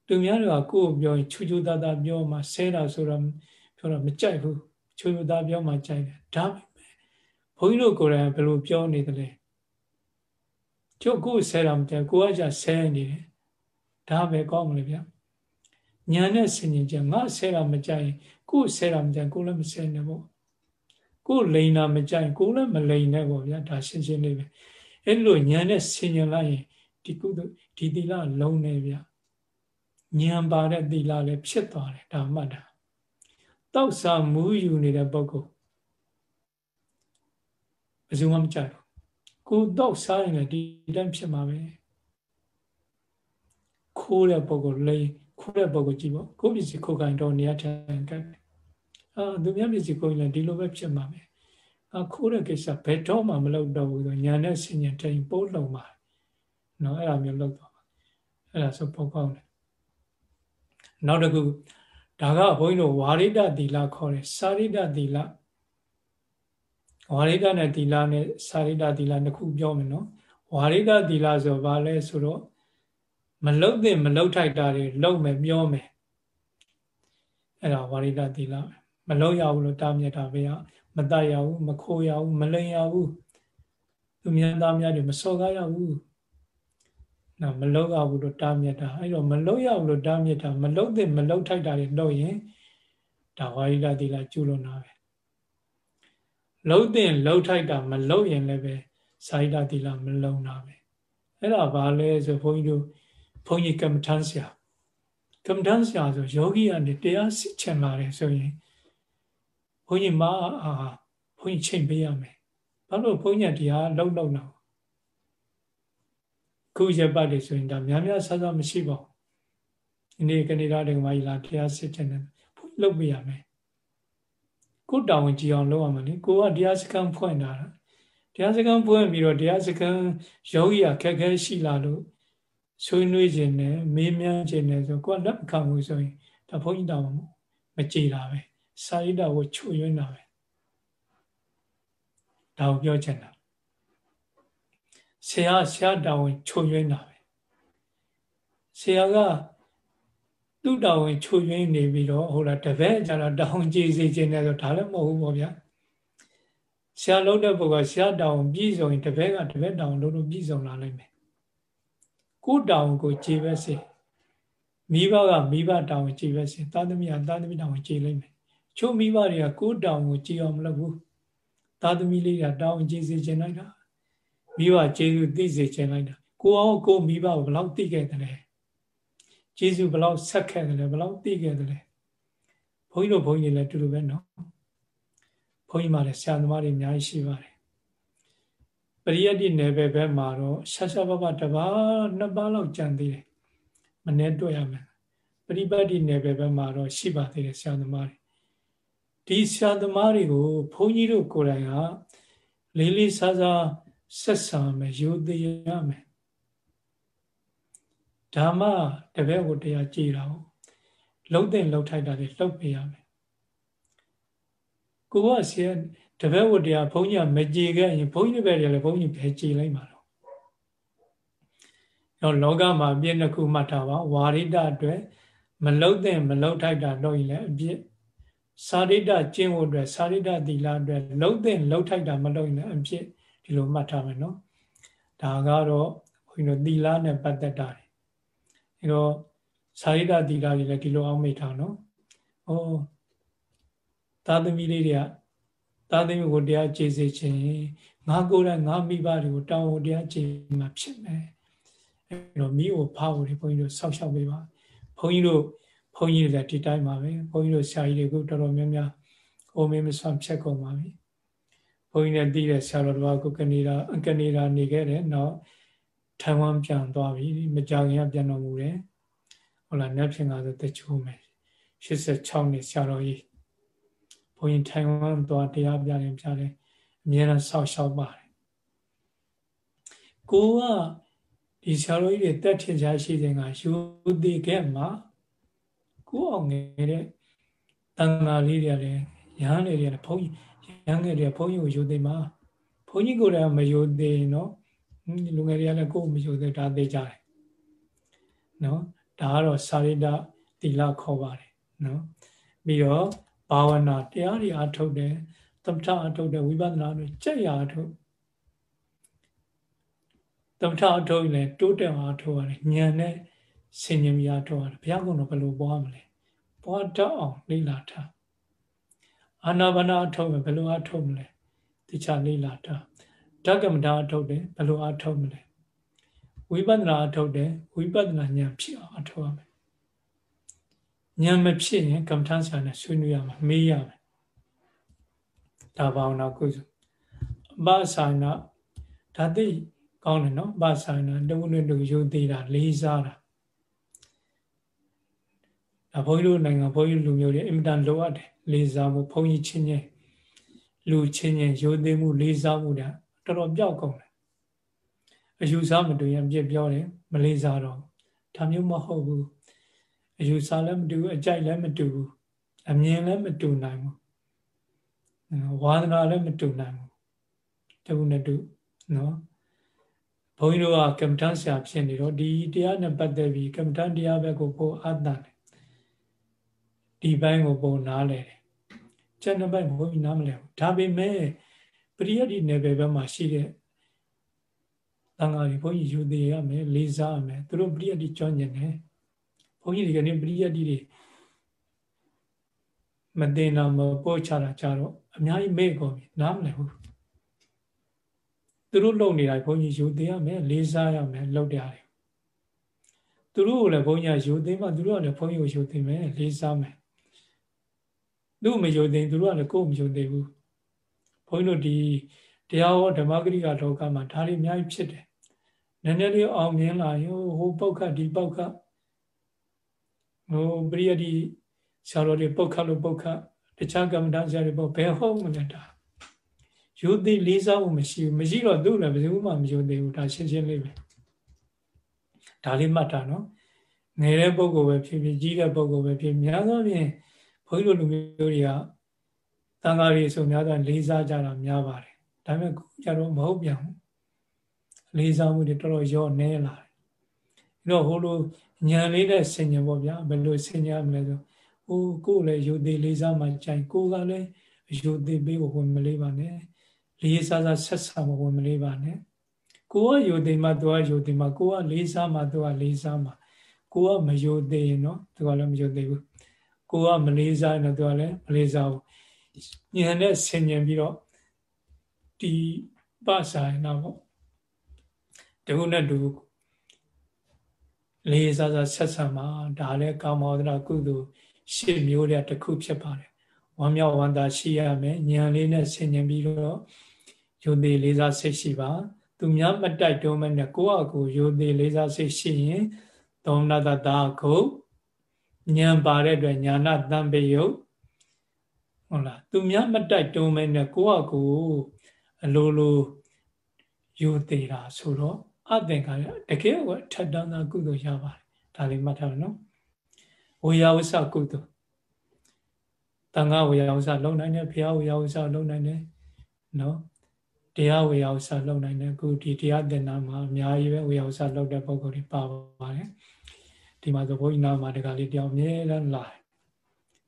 သူများတွေကကိုယ်ပြောရင်ချူချူသားသားပြောမှဆဲတာဆိုတော့ ပြောတော့မကြိုက်ဘူးချူချူသားပြောမှကြိုက်တယ်ဒါပေမဲ့ဘုန်းကြီးတို့ကိုယ်တိုင်ဘယ်လိုပြောနေသလဲကျုပ်ကိုယ်ဆဲတာမကြိုက်ကိုယ်ကကြဆဲနေတယ်ဒါပဲကောင်းမလို့ဗျညာနဲ့ဆင်ញင်ချက်ငါဆဲတာမကြိုက်ကိုယ်ဆဲတာမကြိုက်ကိုယ်လည်းမဆဲနဲ့ပေါ့ကိုယ်လိန်တာမကြိုက်ကိုယ်လည်းမလိန်နဲ့ပေါ့ဗျာဒါရှင်းရှင်းလေးပဲအဲ့လိုညာနဲ့ဆင်ញင်လိုက်ရင်ဒီကုသဒီသီလလုံးနေဗျဉာဏ်ပါတဲ့သီလလည်းဖြစ်သွားတယ်ဒါမှတ်တာ တောက်စားမူးယူနေတဲ့ပုဂ္ဂိုလ်ဘယ်သူမှမကြိုက်ဘူးကိုတောက်စားရင်လည်းဒီတိုင်းဖြစ်မှာပဲခိုးတဲ့ပုဂ္ဂိုလ်လိန်ခိုးတဲ့ပုဂ္ဂိုလ်ကြည့်ပေါ့ကိုပစ္စည်းခိုးကင်တော့နေရာထိုင်ကတ်အာသူများပစ္စည်းခိုးရင်လည်းဒီလိုပဲဖြစ်မှာပဲအာခိုးတဲ့ကိစ္စဘယ်တော့မှမလုပ်တော့ဘူးဆိုညာနဲ့ဆင်ញံတိန်ပိုးလုံးပါနော်အဲ့ဒါမျိုးလုပ်တော့အဲ့ဒါဆိုပုံကောင်းတယ်နောက်တစ်ခု ဒါကဘုန်းကြီးတို့ဝါရိဒသီလခေါ်တယ်စာရိဒသီလဝါရိဒနဲ့သီလနဲ့စာရိဒသီလနှစ်ခုပြောမယ်နော်ဝါရိဒသီလဆိုဘာလဲဆိုတော့မလုတ်တဲ့မလုတ်ထိုက်တာတွေလုတ်မယ်ပြောမယ်အဲ့ဒါဝါရိဒသီလမလုတ်ရဘူးလို့တားမြတ်တာပဲမတတ်ရဘူးမခိုးရဘူးမလိန်ရဘူးသူများသားများတွေမစော်ကားရဘူး နော်မလုတ်ရဘူးလို့တားမြတ်တာအဲ့တော့မလုတ်ရဘူးလို့တားမြတ်တာမလုတ်တဲ့မလုတ်ထိုက်တာတွေလုတ်ရင်ဒါဝါရိဒသီလကျူးလွန်တာပဲလုတ်တဲ့လုတ်ထိုက်တာမလုတ်ရင်လည်းပဲစာရိဒသီလမလုံတာပဲအဲ့ဒါဘာလဲဆိုဘုန်းကြီးတို့ဘုန်းကြီးကမ္မထမ်းဆရာကမ္မထမ်းဆရာဆိုယောဂီကနေတရားစစ်ချင်လာတယ်ဆိုရင်ဘုန်းကြီးမအာဘုန်းကြီးချိန်ပေးရမယ်ဘာလို့ဘုန်းကြီးတရားလုံလုံတော့ ခုရပတ်တွေဆိုရင်ဒါများများဆဆမရှိပါဘူးဒီနေ့ကနေဒါတွေမှာလာတရားစစ်ချင်တယ်ဘုန်းကြီးလုပ်ပေးရမယ်ကိုတောင်းဝင်ကြည်အောင်လုပ်ရမယ်လေကိုကတရားစခန်းဖွင့်တာတရားစခန်းဖွင့်ပြီးတော့တရားစခန်းယောဂီအခက်ခဲရှိလာလို့ဆွေးနွေးခြင်းနဲ့မေးမြန်းခြင်းနဲ့ဆိုကိုကလက်ခံမှုဆိုရင်ဒါဘုန်းကြီးတောင်းမကြည်တာပဲစာရိတ္တကိုချွတ်ယွင်းတာပဲဒါကိုပြောချင်တာ ဆရာဆရာတောင်းဝင်ချွတ်ယွင်းတာပဲဆရာကသူ့တောင်းဝင်ချွတ်ယွင်းနေပြီးတော့ဟိုလားတပည့်ကျတော့တောင်းကြည်စေခြင်းနဲ့ဆိုဒါလည်းမဟုတ်ဘူးပေါ့ဗျာဆရာလုံးတဲ့ပုဂ္ဂိုလ်ဆရာတောင်းပြီးဆုံးရင်တပည့်ကတပည့်တောင်းလုံးလို့ပြီးဆုံးလာနိုင်မယ်ကိုတောင်ကိုကြည်ပဲစေမိဘကမိဘတောင်ကိုကြည်ပဲစေသာသမီးကသာသမီးတောင်ကိုကြည်လိုက်မယ်ချို့မိဘတွေကကိုတောင်ကိုကြည်အောင်မလုပ်ဘူးသာသမီးလေးကတောင်ကြည်စေခြင်းလိုက်တာ မိဘကျေးဇူးသိစေခြင်းလိုက်တာကိုအောင်ကိုမိဘကိုဘယ်လောက်သိခဲ့တယ်လဲကျေးဇူးဘယ်လောက်ဆက်ခဲ့တယ်လဲဘယ်လောက်သိခဲ့တယ်လဲဘုန်းကြီးတို့ဘုန်းကြီးလည်းတူတူပဲနော်ဘုန်းကြီးမှလည်းဆရာသမားတွေအများကြီးရှိပါတယ်ပရိယတ်တိနယ်ပယ်ဘက်မှာတော့ရှာရှာပပတပါးနှစ်ပါးလောက်ကြံသေးတယ်မနေ့တွေ့ရမယ်ပရိပတ်တိနယ်ပယ်ဘက်မှာတော့ရှိပါသေးတယ်ဆရာသမားတွေဒီဆရာသမားတွေကိုဘုန်းကြီးတို့ကိုယ်တိုင်ကလေးလေးစားစား ဆက်ဆံမယ်ယူသေးရမယ်ဓမ္မတပည့်ကိုတရားကြည်တာကိုလှုပ်တဲ့လှုပ်ထိုက်တာတွေလှုပ်ပေးရမယ်ကိုကဆရာတပည့်ဝတရားဘုန်းကြီးမကြည်ခဲ့ရင်ဘုန်းကြီးတွေပဲလည်းဘုန်းကြီးပဲကြည်လိုက်မှာတော့တော့လောကမှာအပြည့်နှစ်ခုမှတ်ထားပါဝါရိတအတွက်မလုတ်တဲ့မလုတ်ထိုက်တာတော့ရင်လည်းအပြည့်စာရိတကျင့်ဖို့အတွက်စာရိတသီလအတွက်လုတ်တဲ့လုတ်ထိုက်တာမလုတ်ရင်လည်းအပြည့် ဒီလိုမှတ်ထားမယ်နော်ဒါကတော့ဘုန်းကြီးတို့သီလနဲ့ပတ်သက်တာတွေအဲတော့စာရိတသီလတွေလည်းဒီလိုအောင်မိထားနော်ဩသာသမီလေးတွေကသားသမီးကိုတရားကျေစေခြင်းငါကိုယ်တိုင်ငါမိဘတွေကိုတောင်းဝတရားချိန်မှာဖြစ်မယ်အဲ့တော့မိကိုဖားဖို့ဒီဘုန်းကြီးတို့ဆောက်ရှောက်ပေးပါဘုန်းကြီးတို့ဘုန်းကြီးတွေလည်းဒီတိုင်းပါပဲဘုန်းကြီးတို့ဆရာကြီးတွေကတော်တော်များများအိုမင်းမဆွမ်းဖြတ်ကုန်ပါပြီ ဘုန်းကြီးနဲ့တည်တဲ့ဆရာတော်တစ်ပါးကိုကနေဒါကနေဒါနေခဲ့တယ်နောက်ထိုင်ဝမ်ပြန်သွားပြီမကြခင်ကပြန်တော်မူတယ်ဟုတ်လားနတ်ဖြစ်ကဆိုတချို့မယ်86နှစ်ဆရာတော်ကြီးဘုန်းကြီးထိုင်ဝမ်သွားတရားပြတယ်ပြတယ်အများအားဆောက်ရှောက်ပါတယ်ကိုကဒီဆရာတော်ကြီးတွေတက်ထင်ရှားရှိတဲ့ကယူသေးခဲ့မှာကိုအောင်ငယ်တဲ့တန်ဃာလေးတွေလည်းရဟန်းတွေလည်းဘုန်းကြီး ရဟန်းငယ်တွေဘုန်းကြီးကိုယူသေးမှာဘုန်းကြီးကိုလည်းမယူသေးနော်လူငယ်တွေကလည်းကိုယ်မယူသေးဒါသိကြတယ်နော်ဒါကတော့စာရိတ္တသီလခေါ်ပါတယ်နော်ပြီးတော့ဘာဝနာတရားတွေအထုတ်တယ်သမထအထုတ်တယ်ဝိပဿနာတွေကြက်ရအထုတ်သမထအထုတ်ရင်တိုးတက်အောင်အထုတ်ရတယ်ဉာဏ်နဲ့ဆင်ញင်မြာထုတ်ရတယ်ဘုရားကတော့ဘယ်လိုပွားမလဲပွားတတ်အောင်လေ့လာထား အာနာပါနာအထုတ်မယ်ဘယ်လိုအထုတ်မလဲတခြားလေ့လာထားဓကမ္မတာအထုတ်တယ်ဘယ်လိုအထုတ်မလဲဝိပဿနာအထုတ်တယ်ဝိပဿနာဉာဏ်ဖြစ်အောင်အထုတ်ရမယ်ဉာဏ်မဖြစ်ရင်ကမ္မထဆရာနဲ့ဆွေးနွေးရမှာမေးရမယ်ဒါဘာဝနာကုသိုလ်အပဆိုင်နာဒါသိကောင်းတယ်နော်အပဆိုင်နာတဝုနဲ့တူယူသေးတာလေးစားတာ ဒါဘုန်းကြီးတို့နိုင်ငံဘုန်းကြီးလူမျိုးတွေအင်မတန်လိုအပ်တယ်လေးစားမှုဘုန်းကြီးချင်းချင်းလူချင်းချင်းယူသေးမှုလေးစားမှုဒါတော်တော်ပြောက်ကုန်တယ်အယူစားမတူရင်ပြပြောတယ်မလေးစားတော့ဒါမျိုးမဟုတ်ဘူးအယူစားလည်းမတူဘူးအကြိုက်လည်းမတူဘူးအမြင်လည်းမတူနိုင်ဘူးဝါသနာလည်းမတူနိုင်ဘူးတခုနဲ့တူနော်ဘုန်းကြီးတို့ကကမ္မဋ္ဌာန်းဆရာဖြစ်နေတော့ဒီတရားနဲ့ပတ်သက်ပြီးကမ္မဋ္ဌာန်းတရားဘက်ကိုပို့အပ်တယ် ဒီဘက်ကိုပို့နားလဲတယ်ကျန်တဲ့ဘက်ဘုန်းကြီးနားမလဲဘူးဒါပေမဲ့ပရိယတ်ဒီနယ်ပယ်ဘက်မှာရှိတဲ့တန်ဃာကြီးဘုန်းကြီးယူသေးရမယ်လေးစားရမယ်သူတို့ပရိယတ်ဒီကြောညင်တယ်ဘုန်းကြီးတွေကနေ့ပရိယတ်ဒီတွေမတင်တော့မပို့ချတာကြတော့အများကြီးမေ့ကုန်ပြီနားမလည်ဘူးသူတို့လုံနေတာဘုန်းကြီးယူသေးရမယ်လေးစားရမယ်လောက်တယ်သူတို့ကိုလည်းဘုန်းကြီးယူသေးမှသူတို့ကလည်းဘုန်းကြီးကိုယူသေးမယ်လေးစားမယ် သူ့မယူသေးသူတို့ကလည်းကိုယ်မယူသေးဘူးဘုန်းကြီးတို့ဒီတရားဟောဓမ္မဂရိကလောကမှာဒါတွေအများကြီးဖြစ်တယ်နည်းနည်းလေးအောင်မြင်လာရင်ဟိုပုတ်ခတ်ဒီပုတ်ခတ်ဟိုပရိယတိဆရာတော်တွေပုတ်ခတ်လို့ပုတ်ခတ်တခြားကမ္မဋ္ဌာန်းဆရာတွေပေါ့ဘယ်ဟုတ်မလဲဒါယူသိလေးစားဖို့မရှိဘူးမရှိတော့သူ့လည်းဘယ်သူမှမယူသေးဘူးဒါရှင်းရှင်းလေးပဲဒါလေးမှတ်တာနော်ငယ်တဲ့ပုဂ္ဂိုလ်ပဲဖြစ်ဖြစ်ကြီးတဲ့ပုဂ္ဂိုလ်ပဲဖြစ်များသောဖြင့်ဘု န်းကြီးတို့လူမျိုးတွေကတန်ဃာတွေဆိုများသောလေးစားကြတာများပါတယ်ဒါပေမဲ့ခုကျတော့မဟုတ်ပြန်ဘူးလေးစားမှုတွေတော်တော်ရော့နေလာတယ်အဲ့တော့ဟိုလိုညံလေးနဲ့ဆင်ញံပေါ့ဗျာဘယ်လိုဆင်ញံမလဲဆိုဟိုကိုယ်လည်းယူသေးလေးစားမှကြိုင်ကိုကလည်းယူသေးပေးဖို့ဝင်မလေးပါနဲ့လေးစားစားဆက်ဆံဖို့ဝင်မလေးပါနဲ့ကိုကယူသေးမှသူကယူသေးမှကိုကလေးစားမှသူကလေးစားမှကိုကမယူသေးရင်နော်သူကလည်းမယူသေးဘူး ကိုကမလေးစားရင်တော့သူကလည်းမလေးစားဘူးညံနဲ့ဆင်ញံပြီးတော့ဒီပဆိုင်နာပေါ့တခုနဲ့တူလေးစားစားဆက်ဆံမှာဒါလည်းကာမောဒနာကုသိုလ်ရှစ်မျိုးတဲ့တစ်ခုဖြစ်ပါတယ်ဝမ်းမြောက်ဝမ်းသာရှိရမယ်ဉာဏ်လေးနဲ့ဆင်ញင်ပြီးတော့ယုံသေးလေးစားစိတ်ရှိပါသူများမတိုက်တုံးမဲ့နဲ့ကိုယ့်အကူယုံသေးလေးစားစိတ်ရှိရင်သောမနတတာခု ဉာဏ်ပါတဲ့အတွက်ညာနာတံပေယုတ်ဟုတ်လားသူများမတိုက်တုံးမဲ့နဲ့ကိုယ့်အကူအလိုလိုယုံသေးတာဆိုတော့အသင်္ကာရတကယ်ကိုထက်တန်းသာကုသိုလ်ရပါတယ်ဒါလေးမှတ်ထားမယ်နော်ဝေယဝဆကုသိုလ်တန်ခါဝေယဝဆလုံနိုင်တယ်ဘုရားဝေယဝဆလုံနိုင်တယ်နော်တရားဝေယဝဆလုံနိုင်တယ်အခုဒီတရားသင်္နာမှာအများကြီးပဲဝေယဝဆလုံတဲ့ပုံကိုယ်တွေပါပါတယ် ဒီမှာဆိုဘုန်းကြီးနာမှာတကလေးတယောက်အမြဲတမ်းလာတယ်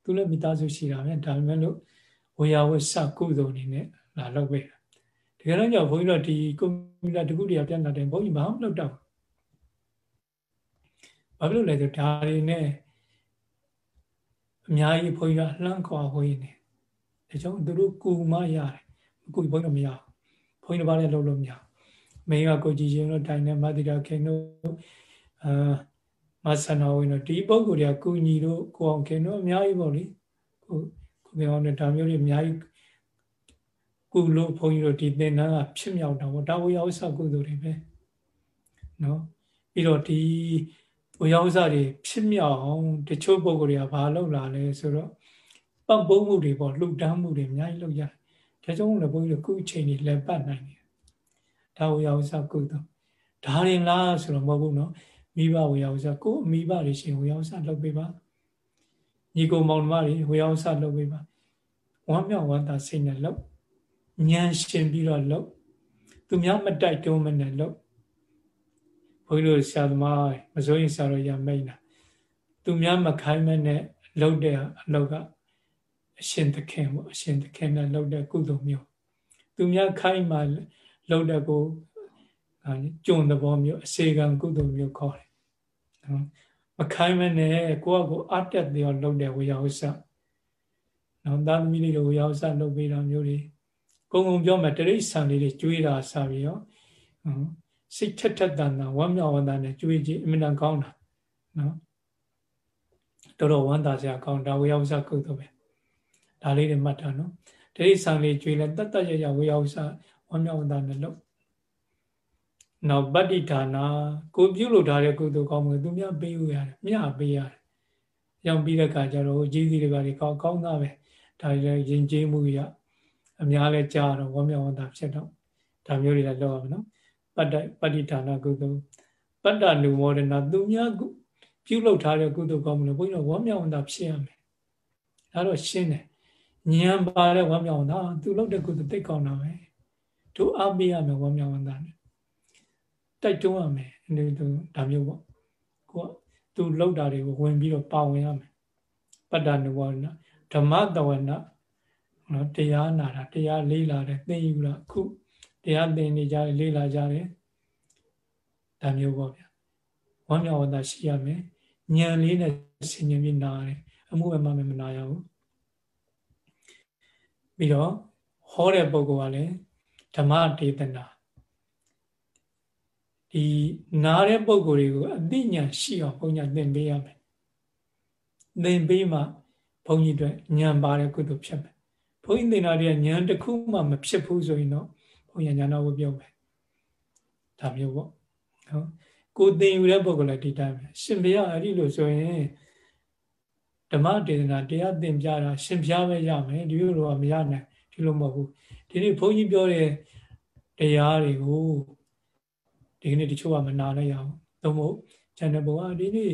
သူလည်းမိသားစုရှိတာပဲဒါပေမဲ့လို့ဝေယဝဆကုသိုလ်အနေနဲ့လာလုပ်ပေးတာတကယ်တော့ကြောင့်ဘုန်းကြီးတို့ဒီကွန်ပျူတာတခုတည်းပြန်လာတယ်ဘုန်းကြီးဘာမှမလုပ်တော့ဘာဖြစ်လို့လဲဆိုဒါတွေနဲ့အများကြီးဘုန်းကြီးကလှမ်းခွာဝေးနေဒါကြောင့်သူတို့ကူမရတယ်ကူဘုန်းကြီးမရဘဘုန်းကြီးတစ်ပါးလည်းလုပ်လို့မရမင်းကကိုကြည်ချင်းတို့တိုင်နေမတိတာခင်တို့အာ မဆန္ဒဝင်တို့ဒီပုံကိုယ်တွေကကုညီတို့ကိုအောင်ခင်တို့အများကြီးပေါ့လေကိုကိုပြောင်းတဲ့ဒါမျိုးတွေအများကြီးကုလို့ဘုန်းကြီးတို့ဒီသင်္นานကဖြစ်မြောက်တာပေါ့ဒါဝေယဥစ္စာကုသိုလ်တွေပဲနော်ပြီးတော့ဒီဝေယဥစ္စာတွေဖြစ်မြောက်အောင်တချို့ပုဂ္ဂိုလ်တွေကဘာလုပ်လာလဲဆိုတော့ပံ့ပိုးမှုတွေပေါ့လှူဒန်းမှုတွေအများကြီးလုပ်ရတယ်ဒါကြောင့်လည်းဘုန်းကြီးတို့ခုအချိန်ကြီးလက်ပတ်နိုင်တယ်ဒါဝေယဥစ္စာကုသိုလ်ဒါရင်လားဆိုတော့မဟုတ်ဘူးနော် မိဘဝေယဥစ္စာကိုမိဘတွေရှင်ဝေယဥစ္စာလုပ်ပေးပါညီကိုမောင်နှမတွေဝေယဥစ္စာလုပ်ပေးပါဝမ်းမြောက်ဝမ်းသာစိတ်နဲ့လုပ်ဉာဏ်ရှင်ပြီးတော့လုပ်သူများမတိုက်တွန်းမနဲ့လုပ်ဘုန်းကြီးတို့ဆရာသမားမစိုးရင်ဆရာတော်ရမိတ်တာသူများမခိုင်းမနဲ့လုပ်တဲ့အလုပ်ကအရှင်သခင်ပေါ့အရှင်သခင်နဲ့လုပ်တဲ့ကုသိုလ်မျိုးသူများခိုင်းမှလုပ်တဲ့ကိုကျုံသဘောမျိုးအစေကံကုသိုလ်မျိုးခေါ်တယ် နော်မခိုင်းမနဲ့ကိုယ့်အကိုအတက်ပြီးတော့လုပ်တဲ့ဝေယဝဆနော်သာသမီလေးတို့ဝေယဝဆလုပ်ပေးတာမျိုးတွေကုံကုံပြောမှတရိษံလေးတွေကျွေးတာစပြီးတော့စိတ်ထက်ထက်တန်တန်ဝမ်းမြောက်ဝမ်းသာနဲ့ကျွေးကြည့်အမြဲတမ်းကောင်းတာနော်တော်တော်ဝမ်းသာစရာကောင်းဒါဝေယဝဆကုသိုလ်ပဲဒါလေးတွေမှတ်တာနော်တရိษံလေးကျွေးလဲတတ်တတ်ရရဝေယဝဆဝမ်းမြောက်ဝမ်းသာနဲ့လုပ် နောက်ပတ္တိဌာနာကိုပြုလုပ်ထားတဲ့ကုသိုလ်ကောင်းမှုသူများပေးရရတယ်မျှပေးရတယ်။ရောင်ပြီးတဲ့အခါကျတော့ကြီးစီတွေပါလေကောင်းကောင်းသားပဲဒါလည်းယဉ်ကျေးမှုရအများလဲကြားတော့ဝမ်းမြောက်ဝမ်းသာဖြစ်တော့ဒါမျိုးတွေလည်းလုပ်ရမယ်နော်ပတ္တပတ္တိဌာနာကုသိုလ်ပတ္တနုမောဒနာသူများပြုလုပ်ထားတဲ့ကုသိုလ်ကောင်းမှုလည်းဘုန်းကြီးတို့ဝမ်းမြောက်ဝမ်းသာဖြစ်ရမယ်။ဒါတော့ရှင်းတယ်။ဉာဏ်ပါတဲ့ဝမ်းမြောက်ဝမ်းသာသူလုပ်တဲ့ကုသိုလ်သိကောင်းတာပဲ။တို့အားပေးရမယ်ဝမ်းမြောက်ဝမ်းသာနဲ့ တိုက်တွန်းရမယ်ဒီလိုဒါမျိုးပေါ့ကိုကသူလောက်တာတွေကိုဝင်ပြီးတော့ပါဝင်ရမယ်ပတ္တနဝနဓမ္မတဝနနော်တရားနာတာတရားလေးလာတယ်သိယူလာခုတရားသင်နေကြတယ်လေးလာကြတယ်ဒါမျိုးပေါ့ဗျာဝမ်းမြောက်ဝမ်းသာရှိရမယ်ဉာဏ်လေးနဲ့ဆင်ញင်ပြီးနာတယ်အမှုအမှန်မနာရဘူးပြီးတော့ဟောတဲ့ပုဂ္ဂိုလ်ကလည်းဓမ္မဒေသနာ ဒီနားတဲ့ပုံကိုယ်တွေကိုအသိဉာဏ်ရှိအောင်ဘုန်းကြီးသင်ပေးရမယ်သင်ပေးမှဘုန်းကြီးတို့ဉာဏ်ပါတဲ့ကုသိုလ်ဖြစ်မယ်ဘုန်းကြီးသင်တာတွေကဉာဏ်တစ်ခုမှမဖြစ်ဘူးဆိုရင်တော့ဘုန်းကြီးဉာဏ်တော်ကိုပြောမယ်ဒါမျိုးပေါ့နော်ကိုသင်ယူတဲ့ပုဂ္ဂိုလ်လည်းဒီတိုင်းပဲရှင်ဘုရားအဲ့ဒီလိုဆိုရင်ဓမ္မဒေသနာတရားသင်ပြတာရှင်ဘုရားပဲရမယ်ဒီလိုတော့မရနိုင်ဒီလိုမဟုတ်ဘူးဒီနေ့ဘုန်းကြီးပြောတဲ့တရားတွေကို ဒီကနေ့တချို့ကမနာလိုက်ရအောင်သို့မဟုတ်ကျန်တဲ့ဘုရားဒီနေ့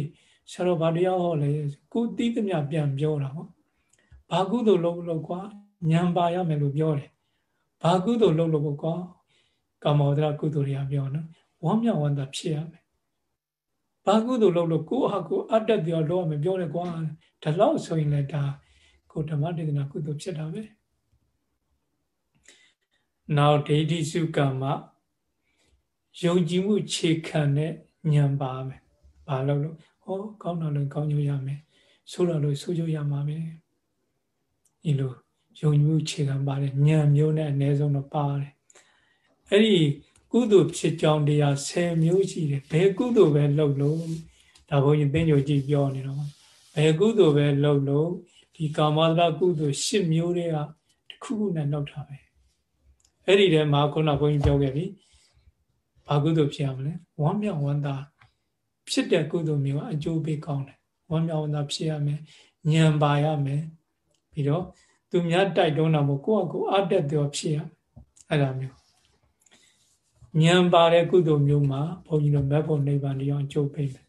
ဆရာတော်ဘာတရားဟောလဲကိုတီးသမျှပြန်ပြောတာပေါ့ဘာကုသိုလ်လုပ်လို့ကွာညံပါရမယ်လို့ပြောတယ်ဘာကုသိုလ်လုပ်လို့ကွာကာမောဒရာကုသိုလ်တွေကပြောနော်ဝမ်းမြောက်ဝမ်းသာဖြစ်ရမယ်ဘာကုသိုလ်လုပ်လို့ကိုယ့်ဟာကိုယ်အတ္တပြောလုပ်ရမယ်ပြောတယ်ကွာဒါတော့ဆိုရင်လည်းဒါကိုဓမ္မဒေသနာကုသိုလ်ဖြစ်တာပဲနောက်ဒိဋ္ဌိစုကမ္မ ယုံကြည်မှုခြေခံတဲ့ဉာဏ်ပါမယ်။ဘာလို့လို့ဟောကောင်းတော့လို့ကောင်းကျိုးရမယ်။ဆိုးတော့လို့ဆိုးကျိုးရမှာပဲ။ဒီလိုယုံကြည်မှုခြေခံပါတဲ့ဉာဏ်မျိုးနဲ့အ ਨੇ ဆုံးတော့ပါတယ်။အဲ့ဒီကုသိုလ်ဖြစ်ကြောင်းတရား10မျိုးရှိတယ်။ဘယ်ကုသိုလ်ပဲလုပ်လို့ဒါဘုန်းကြီးသင်္ကြန်ကြည့်ပြောနေတော့ဘယ်ကုသိုလ်ပဲလုပ်လို့ဒီကာမတရကုသိုလ်10မျိုးတွေကတစ်ခုခုနဲ့လောက်တာပဲ။အဲ့ဒီထဲမှာခုနကဘုန်းကြီးပြောခဲ့ပြီ။ ဘာကုသိုလ်ဖြစ်ရမလဲဝမ်းမြောက်ဝမ်းသာဖြစ်တဲ့ကုသိုလ်မျိုးအကျိုးပေးကောင်းတယ်ဝမ်းမြောက်ဝမ်းသာဖြစ်ရမယ်ဉာဏ်ပါရမယ်ပြီးတော့သူများတိုက်တွန်းတာမို့ကိုယ့်အကိုအတက်တော်ဖြစ်ရအဲ့ဒါမျိုးဉာဏ်ပါတဲ့ကုသိုလ်မျိုးမှာဘုန်းကြီးတို့မက်ဖို့နိဗ္ဗာန်တရားအကျိုးပေးမယ်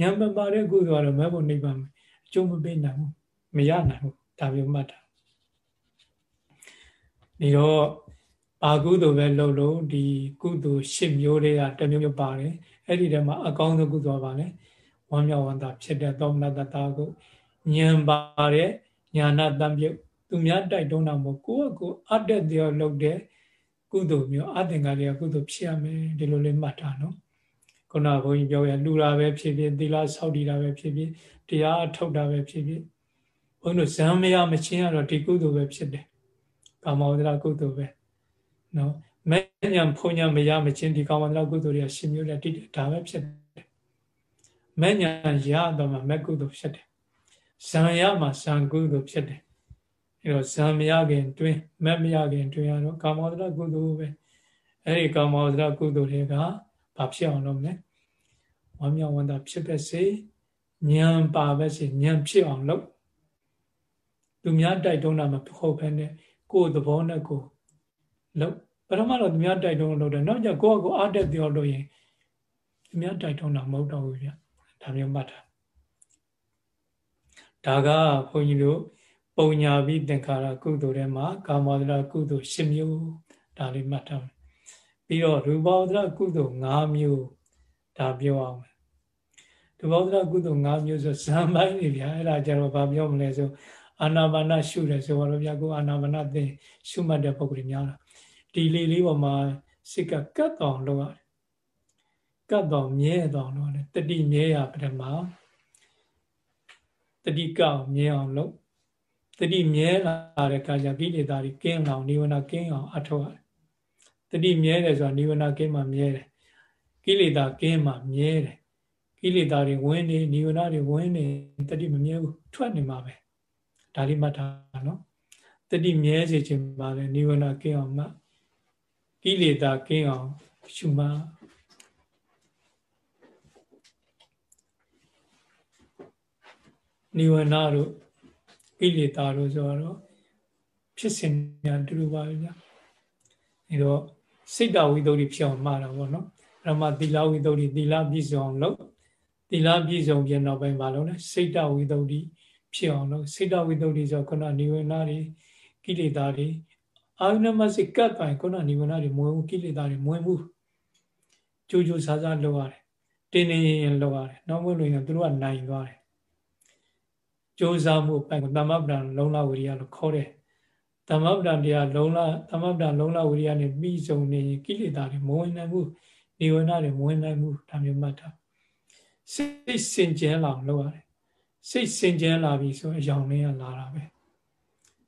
ဉာဏ်မပါတဲ့ကုသိုလ်ကတော့မက်ဖို့နိဗ္ဗာန်အကျိုးမပေးနိုင်ဘူးမရနိုင်ဘူးဒါမျိုးမှတ်တာဒီတော့ ဘာကုသိုလ်ပဲလုပ်လို့ဒီကုသိုလ်၈မျိုးတွေကတမျိုးမျိုးပါတယ်အဲ့ဒီထဲမှာအကောင်းဆုံးကုသိုလ်ပါလေဝမ်းမြောက်ဝမ်းသာဖြစ်တဲ့သောမနတတာကိုဉာဏ်ပါတဲ့ညာနာတံပြုတ်သူများတိုက်တွန်းတာမို့ကိုယ့်အကိုအတက်တရားလုပ်တဲ့ကုသိုလ်မျိုးအသင်္ကာတွေကကုသိုလ်ဖြစ်ရမယ်ဒီလိုလေးမှတ်တာနော်ခုနကဘုန်းကြီးပြောရလှူတာပဲဖြစ်ဖြစ်သီလဆောက်တည်တာပဲဖြစ်ဖြစ်တရားအထုတ်တာပဲဖြစ်ဖြစ်ဘုန်းကြီးတို့ဇံမရမချင်းရတော့ဒီကုသိုလ်ပဲဖြစ်တယ်ကာမောဒရာကုသိုလ်ပဲ နော်မဲ့ညာဖုံညာမရမချင်းဒီကာမန္တကုသိုလ်တွေကရှင်မျိုးတဲ့တိဒါပဲဖြစ်တယ်မဲ့ညာရတော့မှမဲ့ကုသိုလ်ဖြစ်တယ်ဇံရမှဇံကုသိုလ်ဖြစ်တယ်အဲတော့ဇံမရခင်တွင်မဲ့မရခင်တွင်ရတော့ကာမောဒရကုသိုလ်ပဲအဲ့ဒီကာမောဒရကုသိုလ်တွေကဘာဖြစ်အောင်လုပ်မလဲဝမ်းမြောက်ဝမ်းသာဖြစ်ပဲစေဉာဏ်ပါပဲစေဉာဏ်ဖြစ်အောင်လုပ်သူများတိုက်တွန်းတာမဟုတ်ဘဲနဲ့ကိုယ်သဘောနဲ့ကိုယ်လုပ် ပထမတော့သူများတိုက်တွန်းလို့တယ်နောက်ကျကိုယ့်အကိုအားတက်ပြောလို့ရင်သူများတိုက်တွန်းတာမဟုတ်တော့ဘူးဗျဒါမျိုးမှတ်တာဒါကဘုန်းကြီးတို့ပုံညာပြီးသင်္ခါရကုသိုလ်ထဲမှာကာမောဒရကုသိုလ်10မျိုးဒါလေးမှတ်ထားမယ်ပြီးတော့ရူပောဒရကုသိုလ်5မျိုးဒါပြောအောင်ရူပောဒရကုသိုလ်5မျိုးဆိုဇံပိုင်းနေဗျာအဲ့ဒါကြတော့ဘာပြောမလဲဆိုအာနာပါနရှုတယ်ဆိုတော့ဗျာကိုအာနာပါနသင်ရှုမှတ်တဲ့ပုံစံများတာ ဒီလေးလေးပေါ်မှာစိတ်ကကတ်တော်လုပ်ရတယ်ကတ်တော်မြဲတော်လုပ်တယ်တတိမြဲရပထမတတိကောက်မြဲအောင်လုပ်တတိမြဲလာတဲ့အခါကျကိလေသာတွေကင်းအောင်နိဝရဏကင်းအောင်အထောက်ရတယ်တတိမြဲတယ်ဆိုတာနိဝရဏကင်းမှမြဲတယ်ကိလေသာကင်းမှမြဲတယ်ကိလေသာတွေဝင်နေနိဝရဏတွေဝင်နေတတိမမြဲဘူးထွက်နေမှာပဲဒါလေးမှတ်ထားနော်တတိမြဲစေခြင်းပါလေနိဝရဏကင်းအောင်မှ ကိလေသာကင်းအောင်ရှုမှနိဝရဏတို့ကိလေသာတို့ဆိုတော့ဖြစ်စဉ်များတူတူပါပဲဗျာအဲတော့စိတ်တဝိသုဒ္ဓိဖြစ်အောင်မှားတာပေါ့နော်အဲ့တော့မှသီလဝိသုဒ္ဓိသီလပြည့်စုံအောင်လုပ်သီလပြည့်စုံပြန်တော့ပိုင်းမလုပ်နဲ့စိတ်တဝိသုဒ္ဓိဖြစ်အောင်လုပ်စိတ်တဝိသုဒ္ဓိဆိုခုနနိဝရဏတွေကိလေသာတွေ အာယုဏမစိတ်ကပ်ပိုင်ခုနနိဝရဏတွေမဝင်ဘူးကိလေသာတွေမဝင်ဘူးကြိုးကြိုးစားစားလုပ်ရတယ်တင်းနေရင်လုပ်ရတယ်နောက်မလို့ရင်သူတို့ကနိုင်သွားတယ်ကြိုးစားမှုပိုင်သမ္မပဒံလုံလဝိရိယလို့ခေါ်တယ်သမ္မပဒံတရားလုံလသမ္မပဒံလုံလဝိရိယနဲ့ပြီးဆုံးနေရင်ကိလေသာတွေမဝင်နိုင်ဘူးနိဝရဏတွေမဝင်နိုင်ဘူးဒါမျိုးမှတ်ထားစိတ်စင်ကြဲလာအောင်လုပ်ရတယ်စိတ်စင်ကြဲလာပြီဆိုအယောင်လေးကလာတာပဲ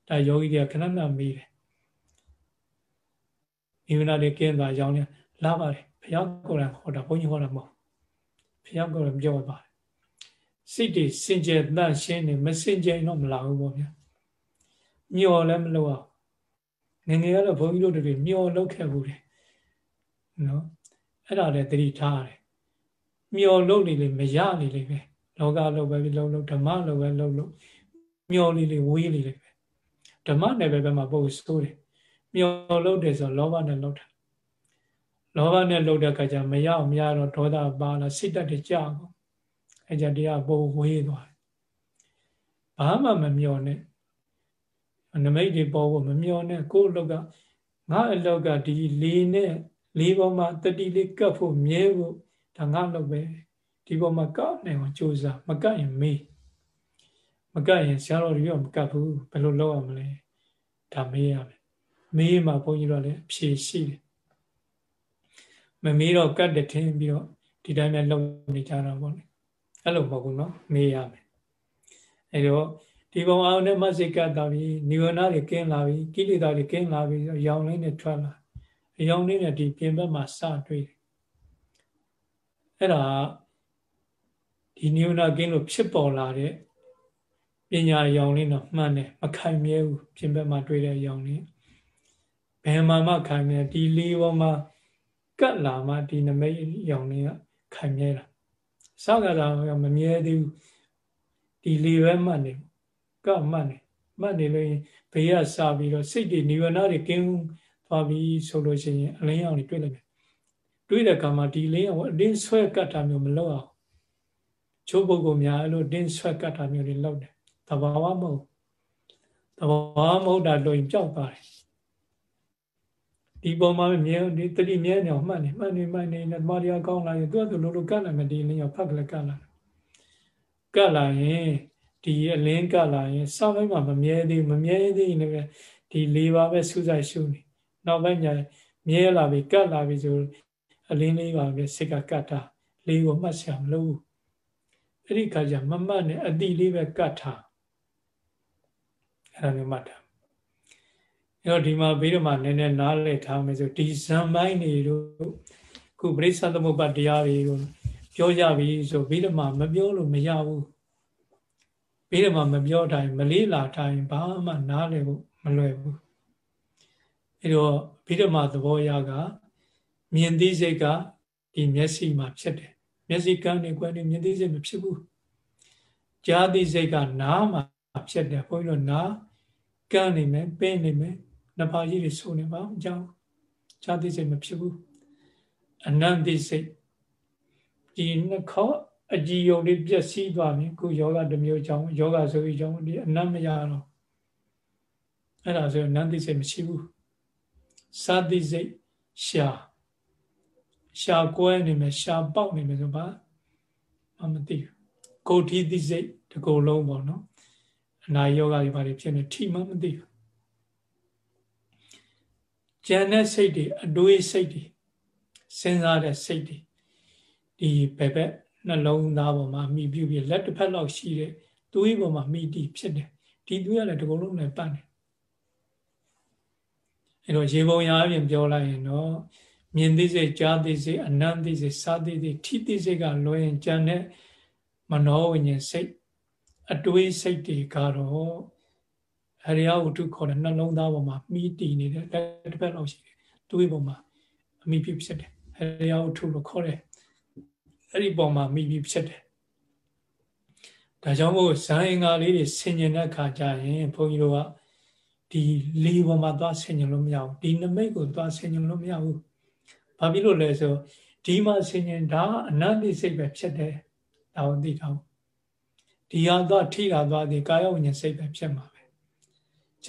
ဒါယောဂီတွေကခဏခဏမေးတယ် နိဝရဏတွေကင်းသွားရောင်းနေလာပါတယ်ဘုရားကိုယ်တိုင်ဟောတာဘုန်းကြီးဟောတာမဟုတ်ဘုရားကိုယ်တိုင်ပြောပါတယ်စိတ်တွေစင်ကြယ်တန့်ရှင်းနေမစင်ကြယ်တော့မလာဘူးပေါ့ဗျာမျောလည်းမလုပ်အောင်ငငယ်ကတော့ဘုန်းကြီးတို့တွေမျောလုပ်ခဲ့ဘူးတယ်နော်အဲ့ဒါလည်းသတိထားရတယ်မျောလုပ်နေလေမရနေလေပဲလောကလုပ်ပဲလုပ်လို့ဓမ္မလုပ်ပဲလုပ်လို့မျောလေးလေးဝေးလေးလေးပဲဓမ္မနယ်ပဲပဲမှာပုတ်ဆိုးတယ် မျောလုပ်တယ်ဆိုတော့လောဘနဲ့လုပ်တာလောဘနဲ့လုပ်တဲ့အခါကျမရအောင်မရတော့ဒေါသပါလာစိတ်တက်တွေကြာကုန်အဲကြတရားပုံဝေးသွားတယ်ဘာမှမမျောနဲ့နမိတ်တွေပေါ်ဖို့မမျောနဲ့ကိုယ့်အလောက်ကငါအလောက်ကဒီလေးနဲ့လေးပေါ်မှာတတိလေးကပ်ဖို့မြဲဖို့ဒါငါလောက်ပဲဒီပေါ်မှာကောက်နိုင်အောင်ကြိုးစားမကပ်ရင်မေးမကပ်ရင်ဆရာတော်တွေရောမကပ်ဘူးဘယ်လိုလုပ်ရမလဲဒါမေးရမယ် မေးမှဘုန်းကြီးတို့လည်းဖြေရှိတယ်မမေးတော့ကတ်တဲ့ထင်းပြီးတော့ဒီတိုင်းပဲလုပ်နေကြတာပေါ့လေအဲ့လိုမဟုတ်ဘူးเนาะမေးရမယ်အဲ့တော့ဒီပုံအောင်နဲ့မစိတ်ကတ်တာပြီးနိဝရဏတွေကင်းလာပြီးကိလေသာတွေကင်းလာပြီးရောင်လေးနဲ့ထွက်လာရောင်လေးနဲ့ဒီပြင်ဘက်မှာစတွေ့တယ်အဲ့ဒါဒီနိဝရဏကင်းလို့ဖြစ်ပေါ်လာတဲ့ပညာရောင်လေးတော့မှန်တယ်မခိုင်မြဲဘူးပြင်ဘက်မှာတွေ့တဲ့ရောင်လေးဘ ယ်မှာမှခိုင်မြဲဒီလေးပေါ်မှာကတ်လာမှဒီနမိတ်ရောင်လေးကခိုင်မြဲတာစောက်ကတာမမြဲသေးဘူးဒီလေပဲမှတ်နေကမှတ်နေမှတ်နေလို့ရင်ဘေးကစပြီးတော့စိတ်တွေနိဗ္ဗာန်တွေကင်းသွားပြီဆိုလို့ရှိရင်အလင်းရောင်တွေတွေ့လိုက်တယ်တွေ့တဲ့အခါမှာဒီလင်းရောင်အတင်းဆွဲကတ်တာမျိုးမလုပ်အောင်ချိုးပုဂ္ဂိုလ်များအဲ့လိုတင်းဆွဲကတ်တာမျိုးတွေလုပ်တယ်တဘာဝမဟုတ်တဘာဝမဟုတ်တာလို့ရင်ကြောက်သွားတယ် ဒီပုံမှာမြဲဒီတတိမြဲနေအောင်မှတ်နေမှတ်နေမှတ်နေနဲ့တမတရားကောင်းလာရင်သူကသူလိုလိုကတ်လာမယ်ဒီလင်းရောဖတ်ကလေးကတ်လာကတ်လာရင်ဒီအလင်းကတ်လာရင်စောင်းပိုင်းမှာမမြဲသေးမမြဲသေးရင်လည်းဒီလေးပါပဲစူးစိုက်ရှုနေနောက်ပိုင်းကျမြဲလာပြီကတ်လာပြီဆိုအလင်းလေးပါပဲစိတ်ကကတ်တာလေးကိုမှတ်ရှာမလို့အဲ့ဒီခါကျမမှတ်နဲ့အတိလေးပဲကတ်ထားအဲ့ဒါမျိုးမှတ်တာ တော့ဒီမှာပြီးတော့မှနည်းနည်းနားလည်ထားမယ်ဆိုဒီဇံပိုင်းနေတို့ခုပရိစ္ဆသမုပ္ပါတရားတွေကိုပြောကြပြီဆိုပြီးတော့မှမပြောလို့မရဘူးပြီးတော့မှမပြောတိုင်းမလေးလာတိုင်းဘာမှနားလည်ဖို့မလွယ်ဘူးအဲတော့ပြီးတော့မှသဘောရကမြင်သိစိတ်ကဒီမျက်စိမှာဖြစ်တယ်မျက်စိကန်းနေကွယ်နေမြင်သိစိတ်မဖြစ်ဘူးကြားသိစိတ်ကနားမှာဖြစ်တယ်ဘုန်းကြီးတို့နားကန်းနေမယ်ပင်းနေမယ် နှစ်ပါးကြီးတွေဆိုနေပါအကြောင်းကြားသိစိတ်မဖြစ်ဘူးအနန္တိစိတ်ဒီနှခေါက်အကြည်ယုံလေးပြည့်စည်သွားပြီခုယောဂတစ်မျိုးကြောင့်ယောဂဆိုပြီးကြောင့်ဒီအနတ်မရတော့အဲ့ဒါဆိုအနန္တိစိတ်မရှိဘူးစာတိစိတ်ရှာရှာကွဲနေမယ်ရှာပေါက်နေမယ်ဆိုပါမသိဘူးကိုထီတိစိတ်တကုံလုံးပေါ့နော်အနာယောဂတွေဘာတွေဖြစ်နေထိမှမသိဘူး ဉာဏ်နဲ့စိတ်တွေအတွေးစိတ်တွေစဉ်းစားတဲ့စိတ်တွေဒီဘယ်ဘက်နှလုံးသားပေါ်မှာမိပြုပြီးလက်တစ်ဖက်လောက်ရှိတဲ့သွေးပေါ်မှာမိတီဖြစ်တယ်ဒီသွေးကလည်းတကုံလုံးနဲ့ပတ်နေအဲတော့ရေပုံရာအပြင်ပြောလိုက်ရင်တော့မြင်သိစိတ်ကြားသိစိတ်အနံ့သိစိတ်စားသိစိတ်ထိသိစိတ်ကလွယ်ရင်ကြံတဲ့မနောဝိညာဉ်စိတ်အတွေးစိတ်တွေကတော့ အရိယဝတ္ထုခေါ်တဲ့နှလုံးသားပေါ်မှာမိတည်နေတဲ့လက်တစ်ဖက်လောက်ရှိတယ်တွေးပေါ်မှာအမိဖြစ်ဖြစ်တယ်အရိယဝတ္ထုလို့ခေါ်တယ်အဲ့ဒီပေါ်မှာမိပြီးဖြစ်တယ်ဒါကြောင့်မို့ဇာအင်္ဂါလေးတွေဆင်ញင်တဲ့ခါကျရင်ဘုန်းကြီးတို့ကဒီလေပေါ်မှာသွားဆင်ញင်လို့မရဘူးဒီနမိတ်ကိုသွားဆင်ញင်လို့မရဘူးဘာဖြစ်လို့လဲဆိုဒီမှာဆင်ញင်ဒါအနတ္တိစိတ်ပဲဖြစ်တယ်ဒါကိုသိထားဘူးဒီဟာသွားထိတာသွားဒီကာယဝိညာဉ်စိတ်ပဲဖြစ်မှာပဲ ဲ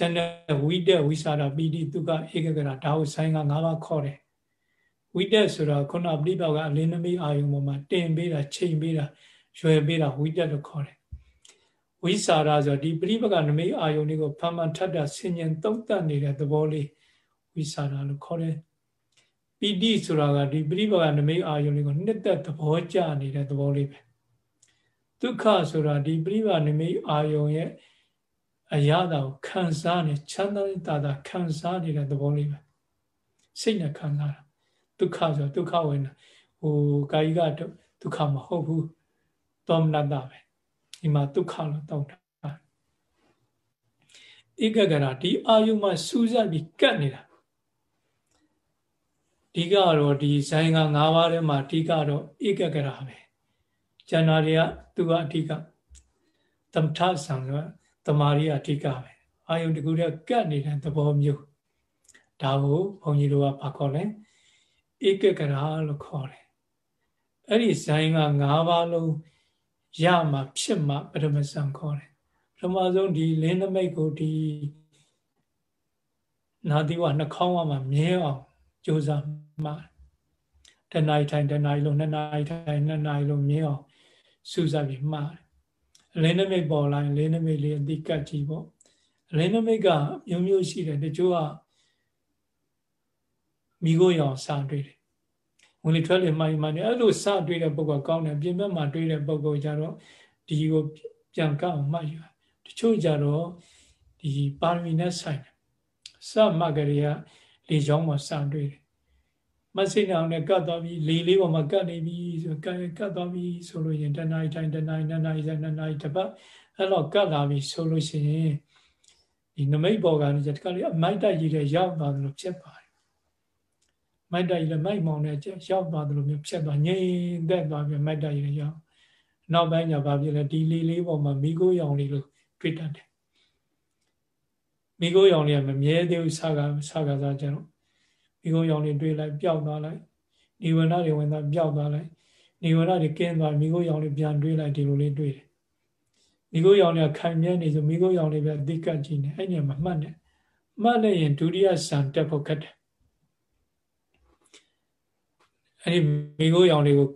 ကျန်တဲ့ဝိတက်ဝိစာရပိတိတုကဧကဂရဒါကိုဆိုင်က၅ပါးခေါ်တယ်ဝိတက်ဆိုတော့ခုနပြိပောက်ကအလင်းနမိအာယုံပေါ်မှာတင်ပေးတာချိန်ပေးတာရွယ်ပေးတာဝိတက်လို့ခေါ်တယ်ဝိစာရဆိုဒီပြိပကနမိအာယုံလေးကိုဖမ်းမှန်ထပ်တာဆင်ញင်သုံးတတ်နေတဲ့သဘောလေးဝိစာရလို့ခေါ်တယ်ပီတိဆိုတာကဒီပြိပကနမိအာယုံလေးကိုနှစ်သက်သဘောကျနေတဲ့သဘောလေးပဲဒုက္ခဆိုတာဒီပြိပနမိအာယုံရဲ့ အရာတာကိုခံစားနေချမ်းသာတာခံစားနေတဲ့သဘောလေးပဲစိတ်နဲ့ခံစားတာဒုက္ခဆိုဒုက္ခဝင်ဟိုကာယကဒုက္ခမဟုတ်ဘူးသောမနတပဲဒီမှာဒုက္ခလို့တောင်းတာဧကဂရဒီအာယုမှာစူးစပ်ပြီးကတ်နေတာဒီကတော့ဒီဇိုင်းက၅ပါးထဲမှာအဓိကတော့ဧကဂရပဲကျန်တာတွေကသူကအဓိကသမထဆံကတ မာရီအဓိကပဲအာယုတကူတဲ့ကတ်နေတဲ့သဘောမျိုးဒါကိုဘုန်းကြီးတို့ကဘာခေါ်လဲဧကဂရလို့ခေါ်တယ်အဲ့ဒီဇိုင်းက၅ပါးလုံးရမှဖြစ်မှပထမဆံခေါ်တယ်ပထမဆုံးဒီလင်းနမိတ်ကိုဒီနာသီဝနှာခေါင်းဝမှာမြဲအောင်ကြိုးစားမှတဏှာထိုင်တဏှာလုံးနှစ်နာရီထိုင်နှစ်နာရီလုံးမြဲအောင်စူးစပ်ပြီးမှားတယ် လင်းနမိတ်ပေါ်လာရင်လင်းနမိတ်လေးအတိကတ်ကြည့်ပေါ့လင်းနမိတ်ကမျိုးမျိုးရှိတယ်တချို့ကမိကိုရောင်စတွေ့တယ်ဝင်လေထွက်လေမှိုင်းမှနေအဲ့လိုစတွေ့တဲ့ပုဂ္ဂိုလ်ကောင်းတယ်ပြင်ဘက်မှာတွေ့တဲ့ပုဂ္ဂိုလ်ကြတော့ဒီကိုပြန်ကောက်အောင်မှတ်ယူတချို့ကြတော့ဒီပါရမီနဲ့ဆိုင်တယ်စမကလေးကလေချောင်းမှာစတွေ့တယ် မစိနေအောင်နဲ့ကတ်သွားပြီးလေလေးပေါ်မှာကတ်နေပြီဆိုကတ်ကတ်သွားပြီဆိုလို့ရင်တဏှာတိုင်းတဏှာနှစ်နာရီတဏှာတစ်ပတ်အဲ့တော့ကတ်လာပြီဆိုလို့ရှိရင်ဒီနမိတ်ပေါ်ကနေတခါလေးအမိုက်တိုက်ကြီးတဲ့ရောက်သွားတယ်လို့ဖြစ်ပါတယ်မိုက်တိုက်ကြီးလည်းမိုက်မောင်နဲ့ရောက်သွားတယ်လို့မျိုးဖြစ်သွားငြိမ်သက်သွားပြီးမိုက်တိုက်ကြီးရောက်နောက်ပိုင်းကျဘာဖြစ်လဲဒီလေးလေးပေါ်မှာမိကိုရောင်လေးလို့တွေ့တတ်တယ်မိကိုရောင်လေးကမမြဲသေးဘူးဆာကဆာကစားကြတော့ မိကိုရောင်လေးတွေ့လိုက်ပျောက်သွားလိုက်နိဝရဏတွေဝင်သွားပျောက်သွားလိုက်နိဝရဏတွေကင်းသွားမိကိုရောင်လေးပြန်တွေးလိုက်ဒီလိုလေးတွေးတယ်မိကိုရောင်လေးခိုင်မြဲနေဆိုမိကိုရောင်လေးပဲအဓိကကြည့်နေအဲ့ညမှာမှတ်နေမှတ်နေရင်ဒုတိယဆံတက်ဖို့ခက်တယ်အဲ့ဒီမိကိုရောင်လေးကို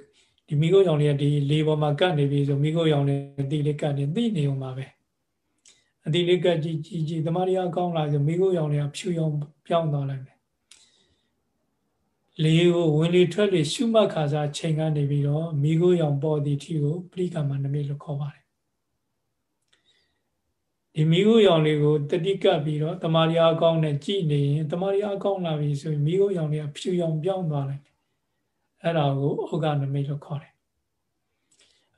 ဒီမိကိုရောင်လေးကဒီလေပေါ်မှာကတ်နေပြီဆိုမိကိုရောင်လေးအတိလေးကတ်နေသိနေအောင်ပါပဲအတိလေးကတ်ကြည့်ကြည့်ကြည့်တမာရီအကောင်းလာဆိုမိကိုရောင်လေးကဖြူရောင်ပြောင်းသွားလိုက်မယ် လေကိုဝင်လေထွက်လေရှုမှတ်ခါစားချိန်ကနေပြီးတော့မိကိုရောင်ပေါ်သည့်ထီကိုပရိကမနမိတ်လို့ခေါ်ပါတယ်ဒီမိခိုးရောင်လေးကိုတတိကပ်ပြီးတော့တမာရီအကောင်းနဲ့ကြည်နေရင်တမာရီအကောင်းလာပြီဆိုရင်မိခိုးရောင်လေးကဖြူရောင်ပြောင်းသွားတယ်အဲ့ဒါကိုဩဃနမိတ်လို့ခေါ်တယ်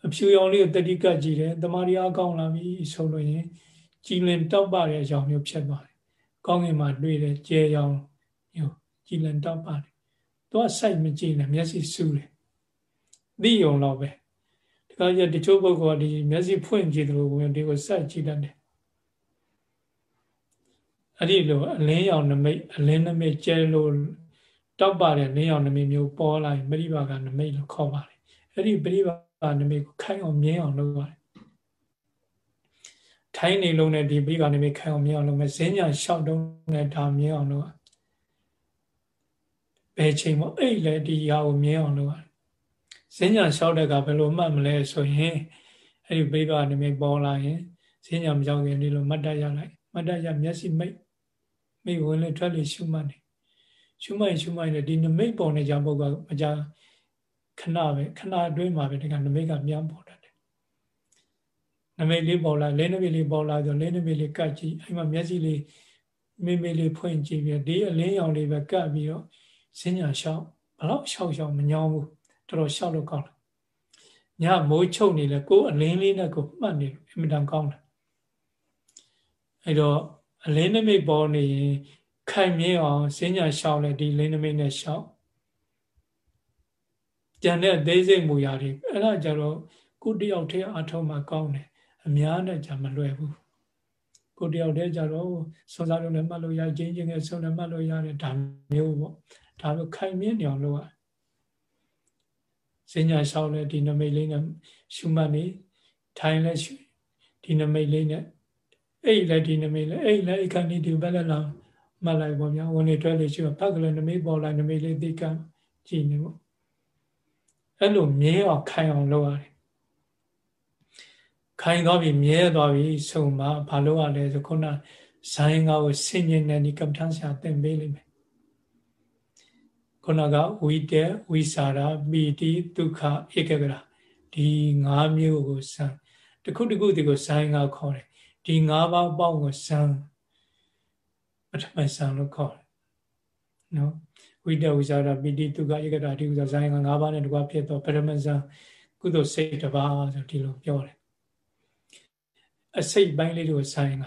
အဖြူရောင်လေးကိုတတိကပ်ကြည့်တယ်တမာရီအကောင်းလာပြီဆိုလို့ရင်ကြည်လင်တောက်ပတဲ့အကြောင်းမျိုးဖြစ်သွားတယ်ကောင်းကင်မှာတွေ့တယ်ကျဲရောင်မျိုးကြည်လင်တောက်ပါတယ် သူကစိုက်မကြည့်နဲ့မျက်စိစူးတယ်သိုံတော့ပဲဒီကကြတချို့ပုဂ္ဂိုလ်ကဒီမျက်စိဖွင့်ကြည့်တယ်လို့ဝင်ဒီကိုစိုက်ကြည့်တတ်တယ်အဲ့ဒီလိုအလင်းရောင်နမိတ်အလင်းနမိတ်ကျဲလို့တောက်ပါတဲ့လင်းရောင်နမိတ်မျိုးပေါ်လာရင်ပရိပါကနမိတ်လို့ခေါ်ပါတယ်အဲ့ဒီပရိပါကနမိတ်ကိုခိုင်အောင်မြင်အောင်လုပ်ပါတယ်ထိုင်းနေလုံးနဲ့ဒီပရိပါနမိတ်ခိုင်အောင်မြင်အောင်လုပ်မယ်ဈဉ္ညာလျှောက်တုံးနဲ့ဒါမြင်အောင်လုပ် ဘယ်ချိန်မှအဲ့လေဒီရာကိုမြင်အောင်လုပ်ရတယ်ဈဉ္ညာလျှောက်တဲ့ကဘယ်လိုမှတ်မလဲဆိုရင်အဲ့ဒီပရိပါနမိတ်ပေါ်လာရင်ဈဉ္ညာမကြောက်ခင်ဒီလိုမှတ်တတ်ရလိုက်မှတ်တတ်ရမျက်စိမိတ်မိဝင်လေထွက်လေရှုမှတ်နေရှုမှတ်ရှုမှတ်နေဒီနမိတ်ပေါ်နေကြပုဂ္ဂိုလ်ကမကြခဏပဲခဏအတွင်းမှာပဲဒီကနမိတ်ကမြန်ပေါ်တတ်တယ်နမိတ်လေးပေါ်လာလေးနမိတ်လေးပေါ်လာဆိုလေးနမိတ်လေးကတ်ကြည့်အဲ့မှာမျက်စိလေးမိမိလေးဖွင့်ကြည့်ပြီးဒီအလင်းရောင်လေးပဲကတ်ပြီးတော့ စဉညာလျှောက်ဘလောက်လျှောက်လျှောက်မညောင်းဘူးတော်တော်လျှောက်လို့ကောင်းတယ်ညမိုးချုပ်နေလဲကိုယ်အလင်းလေးနဲ့ကိုမှတ်နေလို့အင်မတန်ကောင်းတယ်အဲ့တော့အလင်းနမိတ်ပေါ်နေရင်ခိုင်မြဲအောင်စဉ္ညာရှောင်းလဲဒီလင်းနမိတ်နဲ့ရှောင်းကြံတဲ့သေးစိတ်မူရာတွေအဲ့ဒါကြတော့ကိုတယောက်တည်းအထုံးမှကောင်းတယ်အများနဲ့じゃမလွယ်ဘူးကိုတယောက်တည်းကြတော့စွန်စားလုံးနဲ့မှတ်လို့ရချင်းချင်းနဲ့ဆုံးနဲ့မှတ်လို့ရတယ်ဒါမျိုးပေါ့ ဒါမျိုးခိုင်မြဲနေအောင်လုပ်ရစဉ္ညာရှောင်းလဲဒီနမိတ်လေးနဲ့ရှုမှတ်နေထိုင်လဲဒီနမိတ်လေးနဲ့အဲ့လည်းဒီနမိတ်လည်းအဲ့လည်းအခဏီဒီဘက်လည်းလာမှတ်လိုက်ပေါ့ဗျာဝင်နေတွဲလေးရှိတော့ဖတ်ကလေးနမိတ်ပေါ်လာနမိတ်လေးသိကကြည့်နေပေါ့အဲ့လိုမြဲအောင်ခိုင်အောင်လုပ်ရတယ်ခိုင်သွားပြီမြဲသွားပြီဆိုမှဘာလုပ်ရလဲဆိုခုနဇိုင်းကားကိုဆင်ញင်တဲ့ဒီကပ္ပထဆရာသင်ပေးလိမ့်မယ် ခုနကဝိတေဝိစာရပီတိဒုက္ခဧကဂရဒီ၅မျိုးကိုစံတခုတခုဒီကိုဇိုင်းကားခေါ်တယ်ဒီ၅ပါးပေါင်းကိုဇံပထမဇံလို့ခေါ်တယ်နော်ဝိတဝိဇာရပိတိတုကဧကတာတိဥဇာဇံက၅ပါးနဲ့တကွဖြစ်တော့ပထမဇံကုသိုလ်စိတ်တစ်ပါးဆိုဒီလိုပြောတယ်အစိတ်ပိုင်းလေးတွေကိုဇံက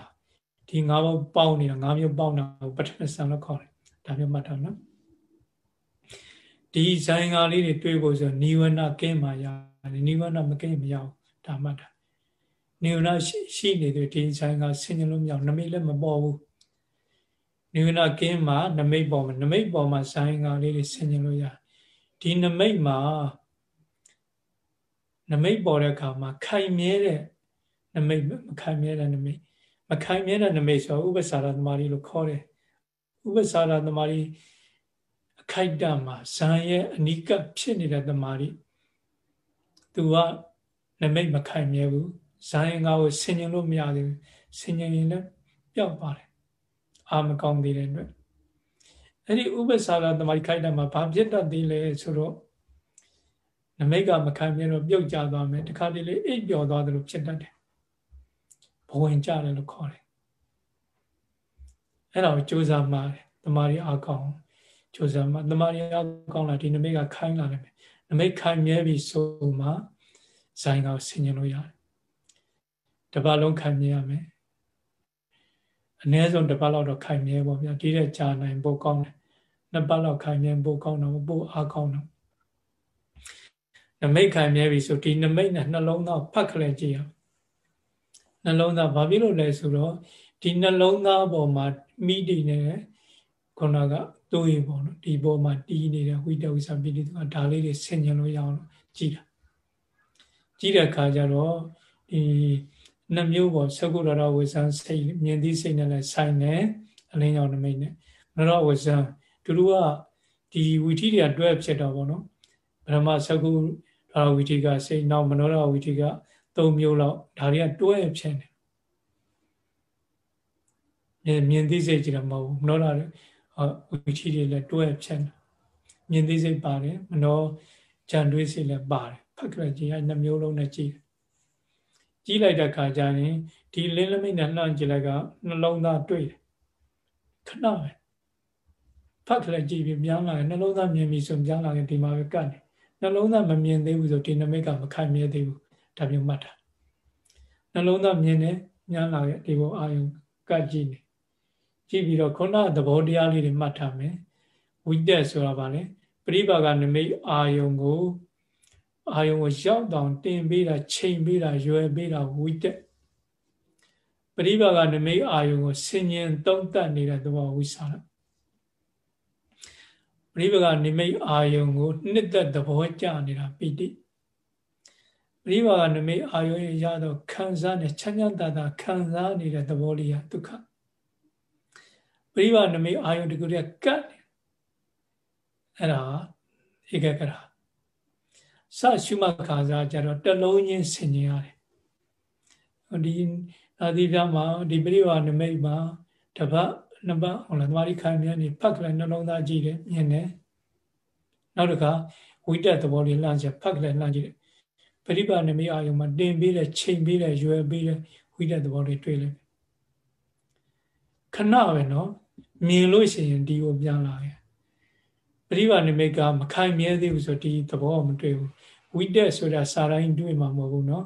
ဒီ၅ပါးပေါင်းနေတာ၅မျိုးပေါင်းတာကိုပထမဇံလို့ခေါ်တယ်ဒါမျိုးမှတ်ထားနော် ဒီဇိုင်္ဂါလေးတွေတွေးဖို့ဆိုနိဝရဏကင်းမှရတယ်နိဝရဏမကင်းမရဘူးဒါမှတ်တာနေဝနာရှိနေတဲ့ဒီဆိုင်ကဆင်ញလို့မရနမိတ်လည်းမပေါ်ဘူးနေဝနာကင်းမှာနမိတ်ပေါ်မှာနမိတ်ပေါ်မှာဆိုင်ကလေးတွေဆင်ញလို့ရဒီနမိတ်မှာနမိတ်ပေါ်တဲ့အခါမှာခိုင်မြဲတဲ့နမိတ်မခိုင်မြဲတဲ့နမိတ်မခိုင်မြဲတဲ့နမိတ်ဆိုဥပ္ပစာရသမารီလို့ခေါ်တယ်ဥပ္ပစာရသမารီအ ခိုက်တမှာဇံရဲ့အနိကဖြစ်နေတဲ့တမာရီသူကနမိတ်မခိုင်မြဲဘူးဇံရင်ငါကိုဆင်ញင်လို့မရသေးဘူးဆင်ញင်ရင်လည်းပျောက်ပါတယ်အာမကောင်းသေးတဲ့အတွက်အဲ့ဒီဥပ္ပစာရတမာရီခိုက်တမှာဘာဖြစ်တတ်သေးလဲဆိုတော့နမိတ်ကမခံမြဲတော့ပြုတ်ကျသွားမယ်တခါတလေအိပ်ပျော်သွားတယ်လို့ဖြစ်တတ်တယ်ဘဝင်ကြတယ်လို့ခေါ်တယ်အဲ့ဒါကိုစ조사မှာတယ်တမာရီအကောင် စူးစမ်းမှာတမာရီအကောင်လာဒီနမိတ်ကခိုင်းလာတယ်နမိတ်ခိုင်မြဲပြီဆိုမှဇိုင်းကဆင်ញင်လို့ရတယ်တပတ်လုံးခံမြင်ရမယ်အနည်းဆုံးတပတ်လောက်တော့ခံမြဲပေါ့ဗျာဒီတဲ့ကြာနိုင်ပိုကောင်းတယ်နှစ်ပတ်လောက်ခံမြဲပိုကောင်းတော့ပိုအားကောင်းတော့နမိတ်ခံမြဲပြီဆိုဒီနမိတ်နဲ့နှလုံးသားဖတ်ခလဲကြည့်ရနှလုံးသားဘာဖြစ်လို့လဲဆိုတော့ဒီနှလုံးသားပေါ်မှာမိတည်နေခုနက တွေးပေါ့နော်ဒီပေါ်မှာတီးနေတဲ့ဝိတဝိသပိတိကဒါလေးတွေဆင်ញင်လို့ရအောင်ကြည့်တာကြည့်တဲ့အခါကျတော့ဒီနှမျိုးပေါ့သကုရတော်ဝိဇံစိတ်မြင်သိစိတ်နဲ့လည်းဆိုင်တယ်အလင်းရောင်နမိတ်နဲ့မနောဝိဇံသူတို့ကဒီဝီထိတွေကတွဲဖြစ်တော့ဗောနော်ပထမသကုရဝီထိကစိတ်နောက်မနောရဝီထိက၃မျိုးလောက်ဒါတွေကတွဲဖြစ်နေမြင်သိစိတ်ကြည့်တာမဟုတ်ဘူးမနောရ ဝီထိတွေလည်းတွဲဖြစ်နေမြင်သိစိတ်ပါတယ်မနောကြံတွေးစိတ်လည်းပါတယ်ဖတ်ကြည့်ရင်နှမျိုးလုံးနဲ့ကြည့်တယ်ကြည့်လိုက်တဲ့ခါကျရင်ဒီလင်းလမိတ်နဲ့လှမ်းကြည့်လိုက်ကနှလုံးသားတွေ့တယ်ခဏပဲဖတ်ကလေးကြည့်ပြီးပြန်လာတယ်နှလုံးသားမြင်ပြီဆိုပြန်လာရင်ဒီမှာပဲကတ်နေနှလုံးသားမမြင်သေးဘူးဆိုဒီနမိတ်ကမခိုင်မြဲသေးဘူးဒါမျိုးမှတ်တာနှလုံးသားမြင်တယ်ပြန်လာရဲ့ဒီဘောအာယုကတ်ကြည့်နေ ကြည့်ပြီးတော့ခုနသဘောတရားလေးတွေမှတ်ထားမယ်ဝိတက်ဆိုတာဗာလေပရိပါကနမိတ်အာယုံကိုအာယုံကိုရောက်တောင်တင်ပေးတာချိန်ပေးတာရွယ်ပေးတာဝိတက်ပရိပါကနမိတ်အာယုံကိုဆင်ញင်သုံးတတ်နေတဲ့သဘောဝိသရပရိပါကနိမိတ်အာယုံကိုနှစ်သက်သဘောကြနေတာပိဋိပရိပါကနမိတ်အာယုံရတော့ခံစားနေချမ်းချမ်းသာသာခံစားနေတဲ့သဘောလေးကဒုက္ခ ပရိပါကနမိတ်အာယုံတကူတည်းကတ်အဲ့ဒါဧကကရာစရှုမှတ်ခါစားကြတော့တလုံးချင်းဆင်ញင်ရတယ်ဒီအာဒီပြမှာဒီပရိဝါနမိတ်မှာတပတ်နှစ်ပတ်ဟုတ်လားသမာဓိခိုင်မြဲနေဖတ်ကလေးနှလုံးသားကြည့်တယ်မြင်တယ်နောက်တစ်ခါဝိတက်သဘောလေးလှမ်းချက်ဖတ်ကလေးလှမ်းကြည့်တယ်ပရိပါနမိတ်အာယုံမှာတင်ပေးတဲ့ချိန်ပေးတဲ့ရွယ်ပေးတဲ့ဝိတက်သဘောလေးတွေ့လိုက်ခဏပဲနော် မြင်လို့ရှိရင်ဒီကိုပြန်လာတယ်ပရိပါနမိတ်ကမခိုင်မြဲသေးဘူးဆိုဒီသဘောမတွေ့ဘူးဝိတက်ဆိုတာစာတိုင်းတွေ့မှာမဟုတ်ဘူးเนาะ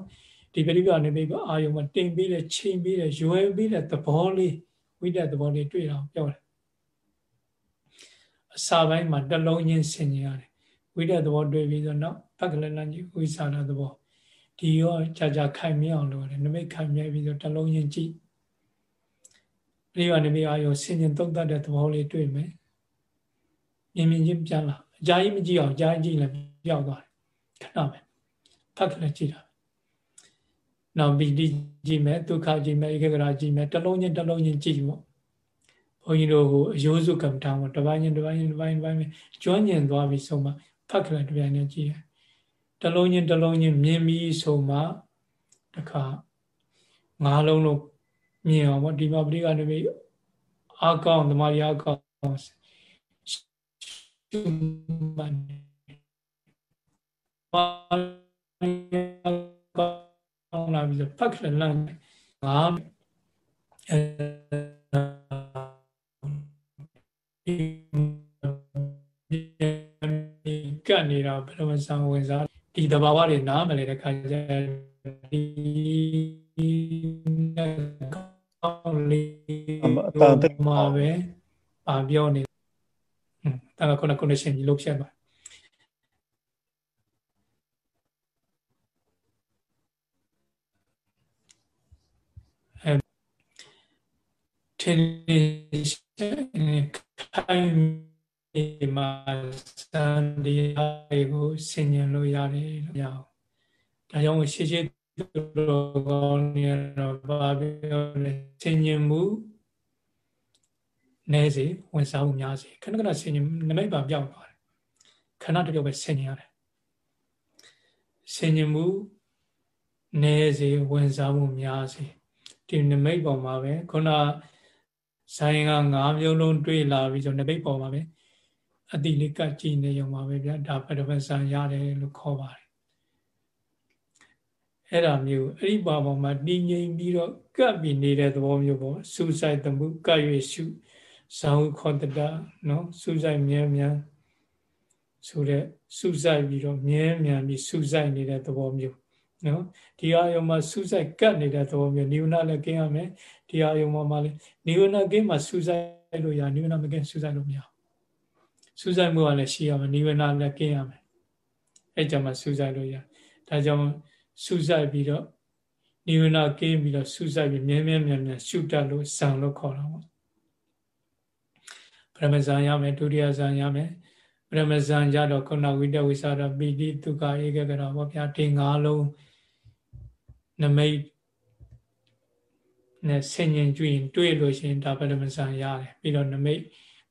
ဒီပရိပါနိမိတ်ကအာယုံမှာတင်ပြီးတဲ့ချိန်ပြီးတဲ့ရွယ်ပြီးတဲ့သဘောလေးဝိတက်သဘောလေးတွေ့အောင်ပြောတယ်အစာပိုင်းမှာတလုံးချင်းဆင်ញရတယ်ဝိတက်သဘောတွေ့ပြီးတော့နောက်ပက္ကလလန်ကြီးဝိစာရသဘောဒီရောကြာကြာခိုင်မြဲအောင်လုပ်ရတယ်နိမိတ်ခိုင်မြဲပြီးတော့တလုံးချင်းကြည့် ပရိပါနိမိတ်အာယုံဆင်ញသုံးတတ်တဲ့သဘောလေးတွေ့မယ်မြင်မြင်ချင်းပြန်လာအကြာကြီးမကြည့်အောင်အကြာကြီးကြည့်လည်းပြောက်သွားတယ်ခဏပဲဖတ်ကလေးကြည့်တာနောက်ပီတိကြည့်မယ်ဒုက္ခကြည့်မယ်ဧကဂရကြည့်မယ်တလုံးချင်းတလုံးချင်းကြည့်ပေါ့ဘုန်းကြီးတို့ဟိုအယိုးစုကမ္မထာပေါ့တပိုင်းချင်းတပိုင်းချင်းတပိုင်းပိုင်းကျွမ်းကျင်သွားပြီဆိုမှဖတ်ကလေးတစ်ပြိုင်နဲ့ကြည့်တယ်တလုံးချင်းတလုံးချင်းမြင်ပြီးဆိုမှတခါငါးလုံးလုံး မြင်အောင်ပေါ့ဒီမှာပရိကနေပြီးအာကောင်းသမားရကောင်းရှုမှတ်ပါကောင်းလာပြီးဆိုဖတ်ခလလန်ငါအဲကတ်နေတာဘယ်လိုမှစံဝင်စားဒီတဘာဝတွေနားမလဲတဲ့ခါကျဒီကော င်းလေးအတန်တက်မှာပဲအာပြောနေတန်ခါခုန connection ကြီးလုတ်ဖြတ်သွားထင်ခိုင်မှာစံတရားကိုဆင်ញင်လို့ရတယ်လို့ရအောင်ဒါကြောင့်ရှေ့ရှေ့ တော်ကောင်းနေတော့ဘာပြောလဲဆင်ញင်မှုနည်းစေဝန်စားမှုများစေခဏခဏဆင်ញင်နမိတ်ပါပြောင်းသွားတယ်ခဏတပြုတ်ပဲဆင်ញင်ရတယ်ဆင်ញင်မှုနည်းစေဝန်စားမှုများစေဒီနမိတ်ပေါ်မှာပဲခုနဆိုင်က၅မျိုးလုံးတွေးလာပြီးဆိုနမိတ်ပေါ်မှာပဲအတိလေးကကြည်နေရုံပါပဲဗျာဒါပရပဇံရတယ်လို့ခေါ်ပါတယ် အဲ့ဒါမျိုးအဲ့ဒီပါပေါ်မှာတည်ငြိမ်ပြီးတော့ကပ်ပြီးနေတဲ့သဘောမျိုးပေါ့စူးစိုက်သမှုကပ်၍ရှုဇောင်းခောတတနော်စူးစိုက်မြဲမြံဆိုတဲ့စူးစိုက်ပြီးတော့မြဲမြံပြီးစူးစိုက်နေတဲ့သဘောမျိုးနော်ဒီအာယုံမှာစူးစိုက်ကတ်နေတဲ့သဘောမျိုးနိဝရဏလည်းကင်းရမယ်ဒီအာယုံမှာလည်းနိဝရဏကင်းမှာစူးစိုက်လို့ရနိဝရဏမကင်းစူးစိုက်လို့မရစူးစိုက်မှုကလည်းရှိရမယ်နိဝရဏလည်းကင်းရမယ်အဲ့ကြမှာစူးစိုက်လို့ရဒါကြောင့် စူးစိုက်ပြီးတော့နိဝရဏကင်းပြီးတော့စူးစိုက်ပြီးမြဲမြဲမြဲမြဲရှုတတ်လို့ဇံလို့ခေါ်တာပေါ့ပရမဇံရမယ်ဒုတိယဇံရမယ်ပရမဇံကြတော့ခုနဝိတဝိသရပိတိဒုက္ခဧကကရပေါ့ဗျာဒီ၅လုံးနမိတ်နဲ့ဆင်ញင်ကြည့်ရင်တွေ့လို့ရှိရင်ဒါပရမဇန်ရတယ်ပြီးတော့နမိတ်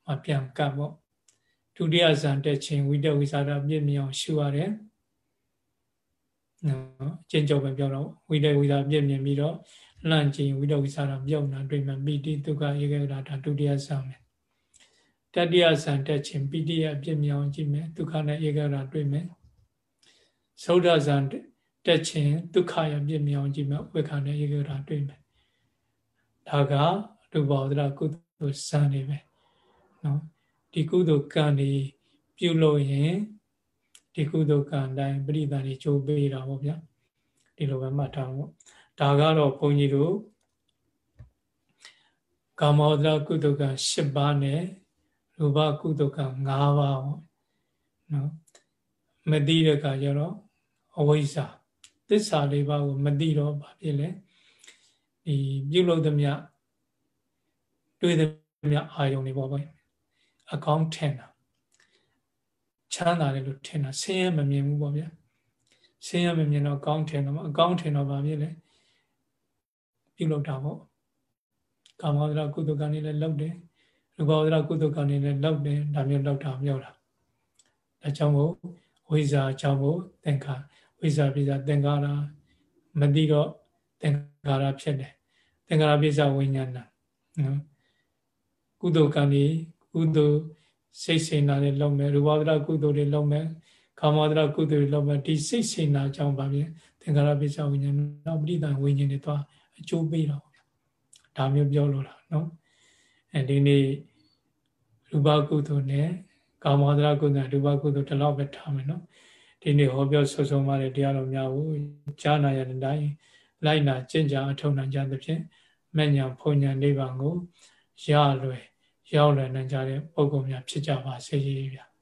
မှာပြန်ကပ်ပေါ့ဒုတိယဇန်တက်ခြင်းဝိတဝိသရာပြည့်မြောင်ရှုရတယ် နော်အချင်းချုပ်ပဲပြောတော့ဝိတဝိသရာပြည့်မြင်ပြီးတော့လှန့်ခြင်းဝိတဝိသရာပြုတ်နာတွေ့မှမိတိဒုက္ခဧကရာဒါဒုတိယဇန်ပဲတတိယဇန်တက်ခြင်းပိဋိယပြည့်မြောင်ကြည့်မယ်ဒုက္ခနဲ့ဧကရာတွေ့မယ်သုဒ္ဓဇန်တက်ခြင်းဒုက္ခရပြည့်မြောင်ကြည့်မှဝိခါနဲ့ရေကရာတွေ့မယ်ဒါကရူပဝဒရာကုသိုလ်စံနေပဲနော်ဒီကုသိုလ်ကံနေပြုလို့ရင် ဒီကုသိုလ်ကံတိုင်းပရိသတ်တွေကြိုးပေးတာပေါ့ဗျာဒီလိုပဲမှတ်ထားဖို့ဒါကတော့ဘုန်းကြီးတို့ကာမောဒရာကုသိုလ်က10ပါးနဲ့ရူပကုသိုလ်က5ပါးပေါ့နော်မသိတဲ့အခါကျတော့အဝိဇ္ဇာသစ္စာလေးပါးကိုမသိတော့ဘာဖြစ်လဲဒီပြုလုပ်သမျှတွေ့သမျှအာယုန်တွေပေါ့ဗျအကောင်းထင်တာ ချမ်းသာတယ်လို့ထင်တာဆင်းရဲမမြင်ဘူးပေါ့ဗျာဆင်းရဲမမြင်တော့ကောင်းထင်တော့အကောင်းထင်တော့ဘာဖြစ်လဲပြုလုပ်တာပေါ့ကာမဝဒရာကုသကံနေလည်းလောက်တယ်ရူပဝဒရာကုသကံနေလည်းလောက်တယ်ဒါမျိုးလောက်တာမြောက်တာဒါကြောင့်မို့ဝိဇ္ဇာအကြောင်းကိုသင်္ခါဝိဇ္ဇာပိဇာသင်္ခါရမသိတော့သင်္ခါရဖြစ်တယ်သင်္ခါရပိဇာဝိညာဏနော်ကုသကံနေကုသ စိတ်စေနာတွေလုံးမယ်ရူပဝဒရာကုသိုလ်တွေလုံးမယ်ကာမဝဒရာကုသိုလ်တွေလုံးမယ်ဒီစိတ်စေနာအကြောင်းပါပြင်သင်္ခါရပိစ္ဆဝိညာဉ်နောက်ပရိသဝိညာဉ်တွေသွားအကျိုးပေးတော့ဒါမျိုးပြောလို့လားနော်အဲဒီနေ့ရူပကုသိုလ်နဲ့ကာမဝဒရာကုသိုလ်ရူပကုသိုလ်ဒီလောက်ပဲထားမယ်နော်ဒီနေ့ဟောပြောဆွဆုံးပါတဲ့တရားတော်များကိုကြားနာရတဲ့တိုင်းလိုက်နာကျင့်ကြအထောက်နိုင်ကြသဖြင့်မဉ္ဇဉ်ဖုန်ဉ္ဇဉ်နိဗ္ဗာန်ကိုရလွယ် ရောက်လွယ်နိုင်ကြတဲ့ပုဂ္ဂိုလ်များဖြစ်ကြပါစေဗျာ